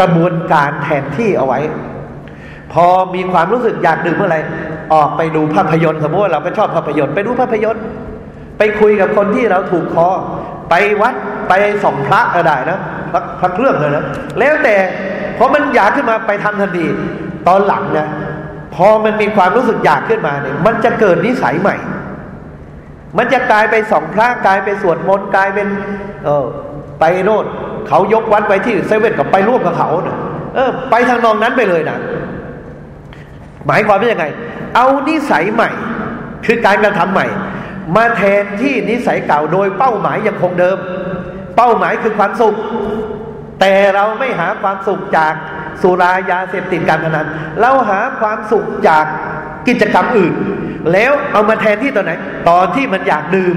[SPEAKER 1] กระบวนการแทนที่เอาไว้ พอมีความรู้สึกอยากดื่มเมื่อไรออกไปดูภาพยนตร์สมมติว่าเราก็ชอบภาพยนตร์ไปดูภาพยนตร์ ไปคุยกับคนที่เราถูกคอ ไปวัดไปส่องพระก็ได้นะพักพักเรื่องเลยนะแล้วแต่พอมันอยากขึ้นมาไปทำทันทีตอนหลังนะพอมันมีความรู้สึกอยากขึ้นมาเนี่ยมันจะเกิดนิสัยใหม่ มันจะกลายไปสองพระกลายไปสวดมนต์กลายเป็น เออไปโน่นเขายกวัดไปที่เซเว่นกับไปร่วมกับเขาเนะเออ ไปทางนองนั้นไปเลยนะหมายความว่ายังไง เอานิสัยใหม่ คือการกระทำใหม่ มาแทนที่นิสัยเก่าโดยเป้าหมายยังคงเดิม เป้าหมายคือความสุข แต่เราไม่หาความสุขจากสุรายาเสพติดการพนันเราหาความสุขจาก กิจกรรมอื่น แล้วเอามาแทนที่ตอนไหน ตอนที่มันอยากดื่ม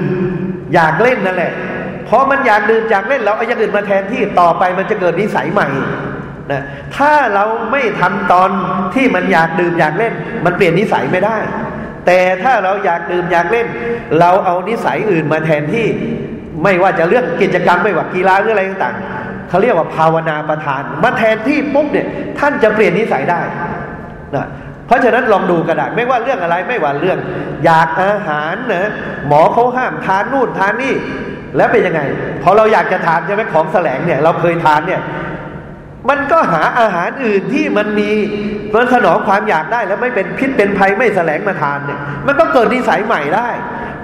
[SPEAKER 1] อยากเล่นนั่นแหละพอมันอยากดื่มอยากเล่นเราเอาอย่างอื่นมาแทนที่ต่อไปมันจะเกิดนิสัยใหม่นะถ้าเราไม่ทำตอนที่มันอยากดื่มอยากเล่น มันเปลี่ยนนิสัยไม่ได้ แต่ถ้าเราอยากดื่มอยากเล่น เราเอานิสัยอื่นมาแทนที่ ไม่ว่าจะเรื่องกิจกรรมไม่ว่ากีฬาหรืออะไรต่างๆเขาเรียกว่าภาวนาประทาน มาแทนที่ปุ๊บเนี่ยท่านจะเปลี่ยนนิสัยได้นะ เพราะฉะนั้นลองดูกระดาษไม่ว่าเรื่องอะไรไม่ว่าเรื่อง อยากอาหารนะหมอเขาห้ามทานนู่นทานนี่ แล้วเป็นยังไงพอเราอยากจะทานใช่ไหมของแสลงเนี่ย เราเคยทานเนี่ย มันก็หาอาหารอื่นที่มันมีมันถนอมความอยากได้แล้วไม่เป็นพิษเป็นภัยไม่แสลงมาทานเนี่ย มันก็เกิดนิสัยใหม่ได้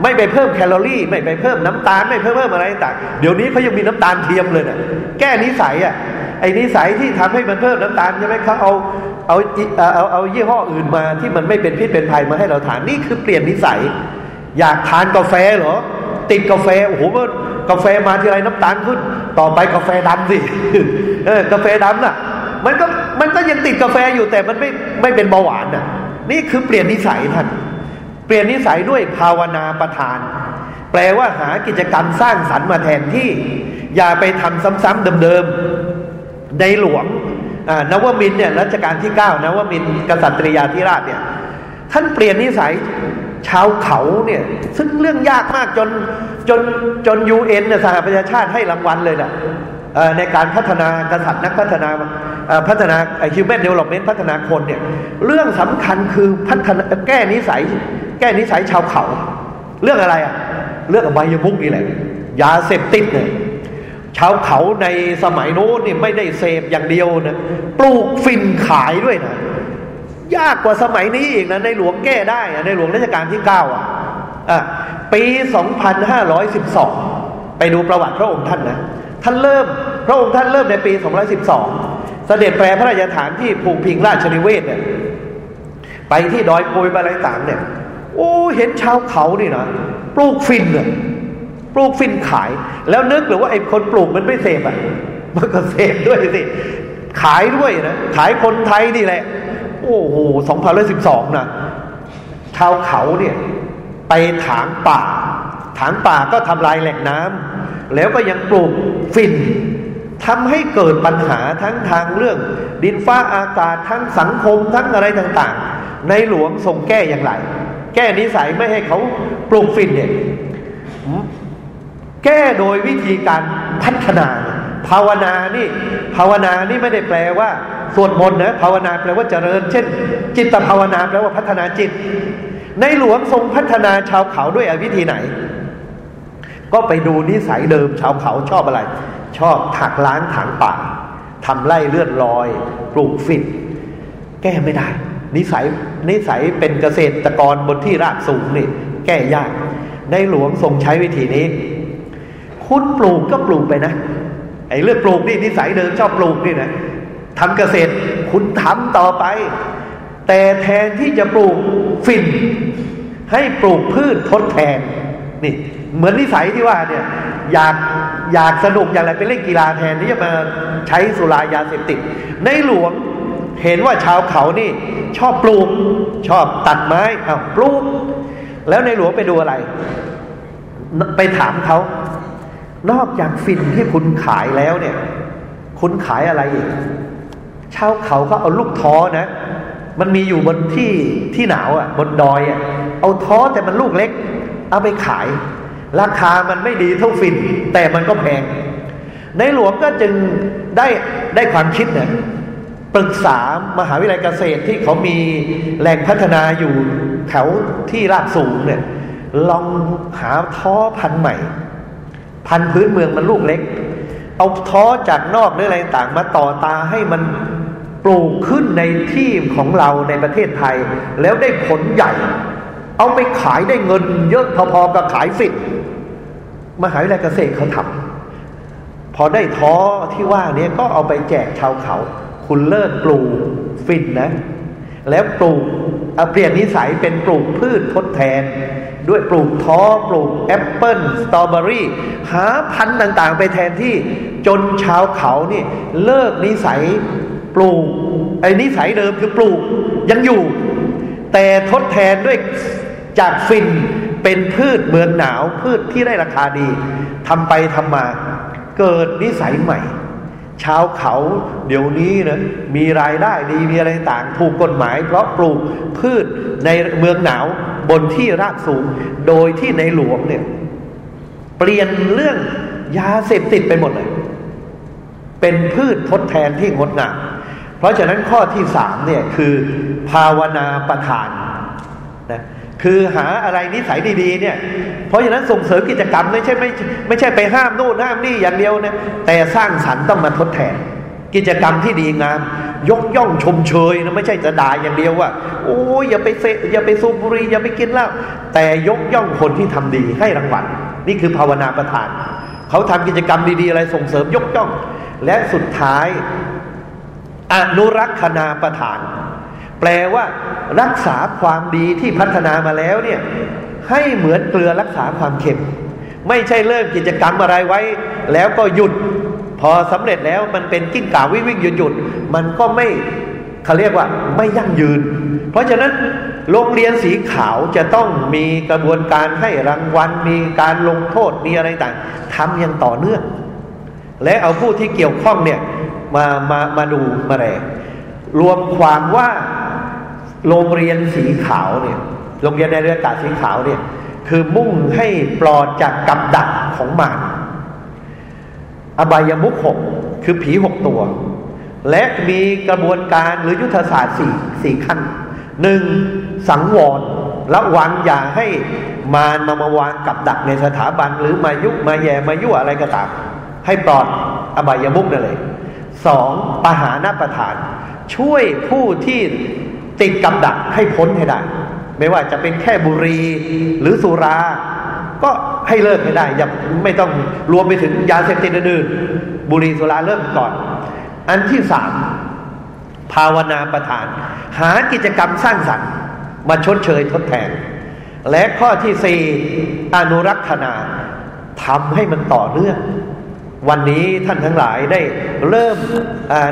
[SPEAKER 1] ไม่ไปเพิ่มแคลอรี่ ไม่ไปเพิ่มน้ำตาลไม่เพิ่มอะไรต่างเดี๋ยวนี้เขายังมีน้ำตาลเทียมเลยนะแก้นิสัยอะไอ้นิสัยที่ทำให้มันเพิ่มน้ำตาลใช่ไหมเขาเอา เอาเอาเอายี่ห้ออื่นมาที่มันไม่เป็นพิษเป็นภัยมาให้เราทานนี่คือเปลี่ยนนิสัย อยากทานกาแฟเหรอ ติดกาแฟโอ้โหกาแฟมาทีไรน้ำตาลขึ้น ต่อไปกาแฟดำสิเออกาแฟดำน่ะ มันก็มันก็ยังติดกาแฟอยู่แต่มันไม่ไม่เป็นเบาหวานน่ะ นี่คือเปลี่ยนนิสัยท่านเปลี่ยนนิสัยด้วยภาวนาประทาน แปลว่าหากิจกรรมสร้างสรรค์มาแทนที่ อย่าไปทำซ้ำๆเดิมๆในหลวง นวมินเนี่ยรัชกาลที่เก้านวมินกษัตริยาธิราชเนี่ย ท่านเปลี่ยนนิสัยชาวเขาเนี่ย ซึ่งเรื่องยากมากจนจนจนยูเอ็นสหประชาชาติให้รางวัลเลยนะในการพัฒนากษัตริย์นักพัฒนาพัฒนาhuman development พัฒนาคนเนี่ย เรื่องสำคัญคือพัฒนาแก้นิสัย แก้นิสัยชาวเขา เรื่องอะไรอะเรื่องอบายมุกนี่แหละยาเสพติดเนี่ย ชาวเขาในสมัยโน้นนี่ไม่ได้เสพอย่างเดียวนะปลูกฝิ่นขายด้วยนะยากกว่าสมัยนี้อีกนะในหลวงแก้ได้ในหลวงรัชกาลที่เก้าอะอะปี 2512 ไปดูประวัติพระองค์ท่านนะท่านเริ่มพระองค์ท่านเริ่มในปี212 เสด็จแปรพระราชฐานที่ภูพิงราชนิเวศเนี่ยไปที่ดอยปุยอะไรต่างเนี่ยโอ้เห็นชาวเขานี่นะปลูกฟินเนี่ย ปลูกฟินขาย แล้วนึกหรือว่าไอ้คนปลูกมันไม่เสพอะมันก็เสพด้วยสิขายด้วยนะขายคนไทยนี่แหละ โอ้โหสองพันสิบสองนะชาวเขาเนี่ย ไปถางป่า ถางป่าก็ทำลายแหล่งน้ำแล้วก็ยังปลูกฟินทำให้เกิดปัญหาทั้งทางเรื่อง ดินฟ้าอากาศทั้งสังคมทั้งอะไรต่าง ๆ ในหลวงทรงแก้อย่างไร แก้นิสัยไม่ให้เขาปลูกฟินเนี่ย แก้โดยวิธีการพัฒนา ภาวนานี่ภาวนานี่ไม่ได้แปลว่าสวดมนต์นะภาวนาแปลว่าเจริญ เช่น จิตภาวนาแปลว่าพัฒนาจิต ในหลวงทรงพัฒนาชาวเขาด้วยวิธีไหน ก็ไปดูนิสัยเดิมชาวเขาชอบอะไร ชอบถักล้างถางป่าทำไร่เลื่อนลอย ปลูกฝิ่นแก้ไม่ได้ นิสัยนิสัยเป็นเกษตรกรบนที่ราบสูงนี่ แก้ยาก ในหลวงทรงใช้วิธีนี้ คุณปลูกก็ปลูกไปนะ ไอ้เรื่องปลูกนี่นิสัยเดิมชอบปลูกนี่นะทำเกษตรคุณทำต่อไป แต่แทนที่จะปลูกฟินให้ปลูกพืชทดแทนนี่ เหมือนนิสัยที่ว่าเนี่ยอยากอยากสนุกอยากอะไรไปเล่นกีฬาแทนที่จะมาใช้สุรายาเสพติด ในหลวงเห็นว่าชาวเขานี่ ชอบปลูก ชอบตัดไม้เอาปลูก แล้วในหลวงไปดูอะไร ไปถามเขา นอกจากฟินที่คุณขายแล้วเนี่ย คุณขายอะไรอีกชาวเขาก็เอาลูกท้อนะ มันมีอยู่บนที่ที่หนาวอะ่ะ บนดอยอะ่ะ เอาท้อแต่มันลูกเล็ก เอาไปขาย ราคามันไม่ดีเท่าฟิน แต่มันก็แพง ในหลวงก็จึงได้ได้ความคิดเนี่ยปรึกษามหาวิทยาลัยเกษตรที่เขามีแหล่งพัฒนาอยู่แถวที่ราบสูงเนี่ย ลองหาท้อพันธุ์ใหม่ พันพื้นเมืองมันลูกเล็ก เอาท้อจากนอกหรืออะไรต่างมาต่อตาให้มันปลูกขึ้นในที่ของเราในประเทศไทย แล้วได้ผลใหญ่ เอาไปขายได้เงินเยอะพอๆกับขายฟิตมหาวิทยาลัยเกษตรเขาทำพอได้ท้อที่ว่านี้ก็เอาไปแจกชาวเขา คุณเลิกปลูกฟินนะ แล้วปลูกเปลี่ยนนิสัยเป็นปลูกพืชทดแทน ด้วยปลูกท้อปลูกแอปเปิลสตรอเบอรี่ หาพันธุ์ต่างๆ ไปแทนที่จนชาวเขานี่ เลิกนิสัยปลูกไอ้นิสัยเดิมคือปลูกยังอยู่ แต่ทดแทนด้วยจากฟินเป็นพืชเมืองหนาวพืชที่ได้ราคาดีทำไปทำมา เกิดนิสัยใหม่ ชาวเขาเดี๋ยวนี้นะมีรายได้ดีมีอะไรต่างถูกกฎหมาย เพราะปลูกพืชในเมืองหนาวบนที่ราบสูง โดยที่ในหลวงเนี่ย เปลี่ยนเรื่องยาเสพติดไปหมดเลย เป็นพืชทดแทนที่งดงามเพราะฉะนั้นข้อที่สามเนี่ยคือ ภาวนาประทานนะ คือหาอะไรนิสัยดีๆ เนี่ย เพราะฉะนั้นส่งเสริมกิจกรรมไม่ใช่ไม่ไม่ใช่ไปห้ามโน่นห้ามนี่อย่างเดียวนะแต่สร้างสรรค์ต้องมาทดแทน กิจกรรมที่ดีงาม ยกย่องชมเชยนะไม่ใช่จะด่าอย่างเดียวว่า โอ้ยอย่าไปเสอย่าไปสูบบุหรี่อย่าไปกินเหล้าแต่ยกย่องคนที่ทำดีให้รางวัลนี่คือภาวนาประทาน เขาทำกิจกรรมดีๆ อะไรส่งเสริมยกย่อง และสุดท้ายอนุรักษนาประทาน แปลว่ารักษาความดีที่พัฒนามาแล้วเนี่ยให้เหมือนเกลือรักษาความเค็ม ไม่ใช่เริ่มกิจกรรมอะไรไว้ แล้วก็หยุด พอสำเร็จแล้วมันเป็นกิ้งก่าวิ่งวิ่งหยุดหยุดมันก็ไม่เขาเรียกว่าไม่ยั่งยืน เพราะฉะนั้นโรงเรียนสีขาวจะต้องมีกระบวนการให้รางวัล มีการลงโทษมีอะไรต่างทำอย่างต่อเนื่อง และเอาผู้ที่เกี่ยวข้องเนี่ยมามามาดูมาแรงรวมความว่า โรงเรียนสีขาวเนี่ยโรงเรียนในเรือกาสีขาวเนี่ย คือมุ่งให้ปลอดจากกับดักของมารอบายมุขหกคือผีหกตัว และมีกระบวนการหรือยุทธศาสตร์สี่สี่ขั้นหนึ่งสังวรระวังอย่าให้มารมามาวางกับดักในสถาบัน หรือมายุมาแย่มายุ่อะไรก็ตามให้ปลอดอบายมุกนั่นเลยสองปหานาประทาน ช่วยผู้ที่ ติดกับดักให้พ้นให้ได้ ไม่ว่าจะเป็นแค่บุรี หรือสุรา ก็ให้เลิกให้ได้อย่าไม่ต้องรวมไปถึงยาเสพติดอื่นบุรีสุราเริ่มก่อน อันที่สามภาวนาประทาน หากิจกรรมสร้างสรรค์มาชดเชยทดแทน และข้อที่สี่อนุรักษนาทำให้มันต่อเนื่อง วันนี้ท่านทั้งหลายได้เริ่ม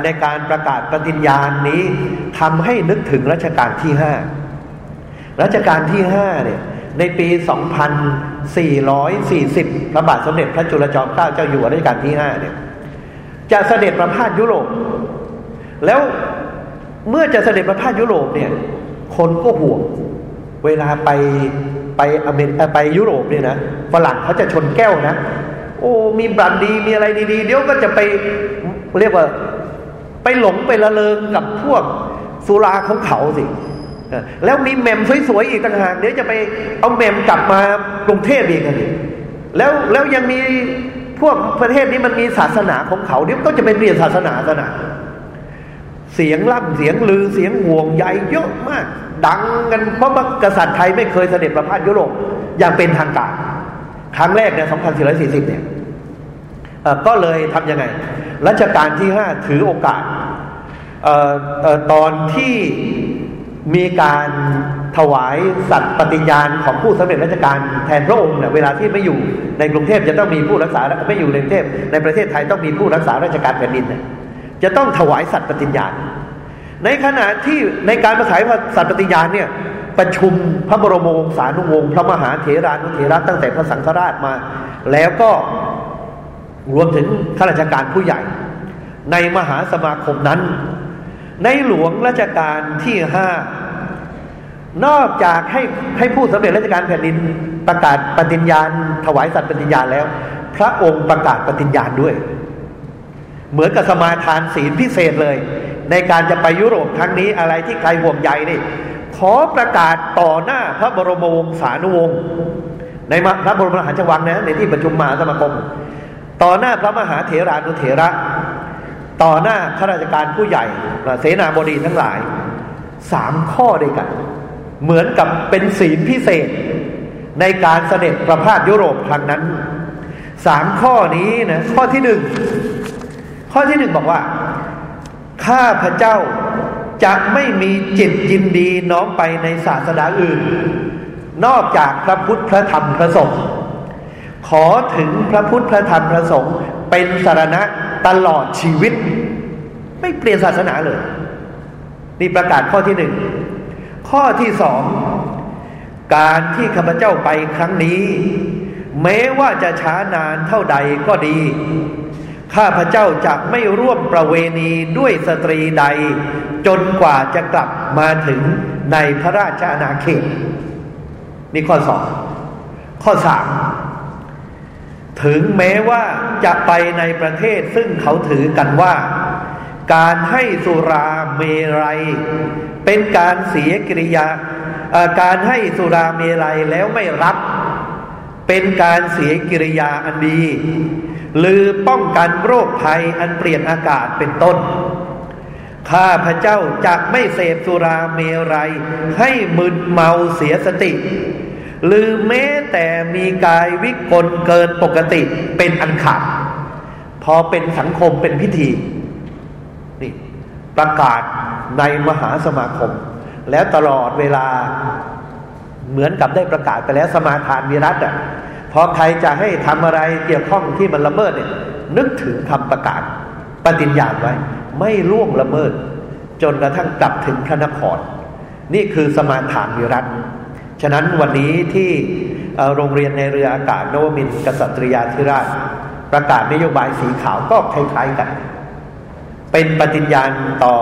[SPEAKER 1] ในการประกาศปฏิญญาณนี้ทำให้นึกถึงรัชกาลที่ห้ารัชกาลที่ห้าเนี่ยในปี 2440 พระบาทสมเด็จพระจุลจอมเกล้าเจ้าอยู่หัวรัชกาลที่ห้าเนี่ยจะเสด็จประพาสยุโรป แล้วเมื่อจะเสด็จประพาสยุโรปเนี่ย คนก็ห่วง เวลาไปไปอเมริกาไปยุโรปเนี่ยนะฝรั่งเขาจะชนแก้วนะ โอ้ มีบัตรดีมีอะไรดีๆ เดี๋ยวก็จะไปเรียกว่า ไปหลงไปละเลงกับพวกสุราของเขาสิแล้วมีแมมสวยๆอีกต่างหากเดี๋ยวจะไปเอาแมมกลับมากรุงเทพอีกนแล้วแล้วยังมีพวกประเทศนี้มันมีศาสนาของเขาเดี๋ยวก็จะเป็นเรียนศาสนาซะนะเสียงล่ำเสียงลือเสียงห่วงใยเยอะมาก ดังกันเพราะว่ากษัตริย์ไทยไม่เคยเสด็จประพาสยุโรปอย่างเป็นทางการ ครั้งแรกเนี่ย2440 เนี่ยก็เลยทำยังไง รัชกาลที่ห้าถือโอกาสออตอนที่มีการถวายสัตว์ปฏิญาณของผู้สำเร็จราชการแทนพระองค์เนี่ยเวลาที่ไม่อยู่ในกรุงเทพจะต้องมีผู้รักษาไม่อยู่ในกรุงเทพในประเทศไทยต้องมีผู้รักษาราชการแผ่นดินเนี่ยจะต้องถวายสัตว์ปฏิญาณ ในขณะที่ในการประสายสัตว์ปฏิญาณเนี่ย ประชุมพระบรมวงศานุวงศ์พระมหาเถรานุเถระตั้งแต่พระสังฆราชมา แล้วก็รวมถึงข้าราชการผู้ใหญ่ ในมหาสมาคมนั้น ในหลวงราชการที่ห้านอกจากให้ให้ผู้สำเร็จราชการแผ่นดินประกาศปฏิญญาณ ถวายสัตย์ปฏิญญาณแล้ว พระองค์ประกาศปฏิญญาณด้วย เหมือนกับสมาทานศีลพิเศษเลย ในการจะไปยุโรปครั้งนี้อะไรที่ใครห่วงใยนี่ ขอประกาศต่อหน้าพระบรมวงศานุวงศ์ในพระบรมมหาราชวังนะในที่ประชุมมหาสมาคม ต่อหน้าพระมหาเถรานุเถระ ต่อหน้าข้าราชการผู้ใหญ่เสนาบดีทั้งหลายสามข้อด้วยกัน เหมือนกับเป็นศีลพิเศษ ในการเสด็จประพาสยุโรปครั้งนั้นสามข้อนี้นะข้อที่หนึ่งข้อที่หนึ่งบอกว่า ข้าพระเจ้า จะไม่มีจิตยินดีน้อมไปในศาสนาอื่น นอกจากพระพุทธพระธรรมพระสงฆ์ขอถึงพระพุทธพระธรรมพระสงฆ์เป็นสารณะตลอดชีวิต ไม่เปลี่ยนศาสนาเลย นี่ประกาศข้อที่หนึ่งข้อที่สองการที่ข้าพเจ้าไปครั้งนี้ แม้ว่าจะช้านานเท่าใดก็ดี ข้าพเจ้าจะไม่ร่วมประเวณีด้วยสตรีใด จนกว่าจะกลับมาถึงในพระราชอาณาเขตนี่ข้อสองข้อสามถึงแม้ว่าจะไปในประเทศซึ่งเขาถือกันว่า การให้สุราเมรัย เป็นการเสียกิริยา การให้สุราเมรัยแล้วไม่รับ เป็นการเสียกิริยาอันดี หรือป้องกันโรคภัยอันเปลี่ยนอากาศเป็นต้น ข้าพระเจ้าจะไม่เสพสุราเมรัย ให้มึนเมาเสียสติ หรือแม้แต่มีกายวิกลเกินปกติเป็นอันขาดพอเป็นสังคมเป็นพิธีนี่ประกาศในมหาสมาคม แล้วตลอดเวลา เหมือนกับได้ประกาศไปแล้วสมาทานวิรัตอะพอใครจะให้ทำอะไรเกี่ยวข้องที่มันละเมิดเนี่ย นึกถึงคำประกาศปฏิญญาไว้ ไม่ล่วงละเมิด จนกระทั่งกลับถึงพระนคร นี่คือสมาทานวิรัตฉะนั้นวันนี้ที่โรงเรียนในเรืออากาศนวมินกษัตริยาธิราช ประกาศนโยบายสีขาวก็คล้ายๆกัน เป็นปฏิญญาณต่อ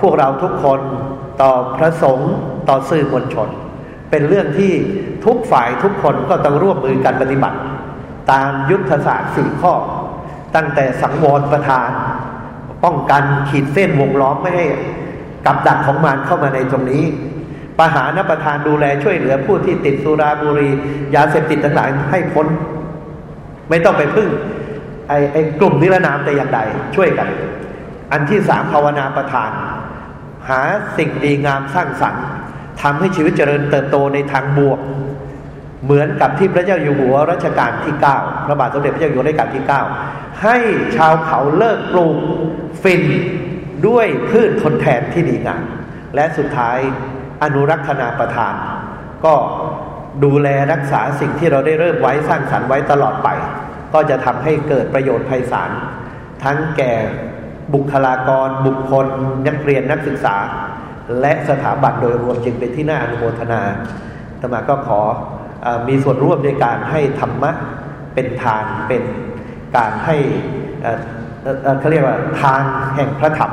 [SPEAKER 1] พวกเราทุกคนต่อพระสงฆ์ต่อสื่อมวลชน เป็นเรื่องที่ทุกฝ่ายทุกคนก็ต้องร่วมมือกันปฏิบัติ ตามยุทธศาสตร์สี่ข้อ ตั้งแต่สังวรประทาน ป้องกันขีดเส้นวงล้อมไม่ให้กับดักของมารเข้ามาในตรงนี้ปหานประทานดูแลช่วยเหลือผู้ที่ติดสุราบุรี ยาเสพติดทั้งหลายให้พ้น ไม่ต้องไปพึ่งไอ้ไอกลุ่มนิรนามแต่อย่างใดช่วยกัน อันที่สามภาวนาประทาน หาสิ่งดีงามสร้างสรรค์ ทำให้ชีวิตเจริญเติบโตในทางบวก เหมือนกับที่พระเจ้าอยู่หัวรัชกาลที่เก้าพระบาทสมเด็จพระเจ้าอยู่หัวรัชกาลที่เก้าให้ชาวเขาเลิกปลูกฟินด้วยพืชทนแทนที่ดีงามและสุดท้ายอนุรักษณาประทาน ก็ดูแลรักษาสิ่งที่เราได้เริ่มไว้สร้างสรรค์ไว้ตลอดไป ก็จะทำให้เกิดประโยชน์ไพศาลทั้งแก่บุคลากร บุคคลนักเรียนนักศึกษา และสถาบันโดยรวมจึงเป็นที่น่าอนุโมทนาธรรมาก็ขออมีส่วนร่วมในการให้ธรรมะเป็นทานเป็นการให้เขาเรียกว่าทางแห่งพระธรรม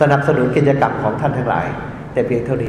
[SPEAKER 1] สนับสนุนกิจกรรมของท่านทั้งหลาย แต่เพียงเท่านี้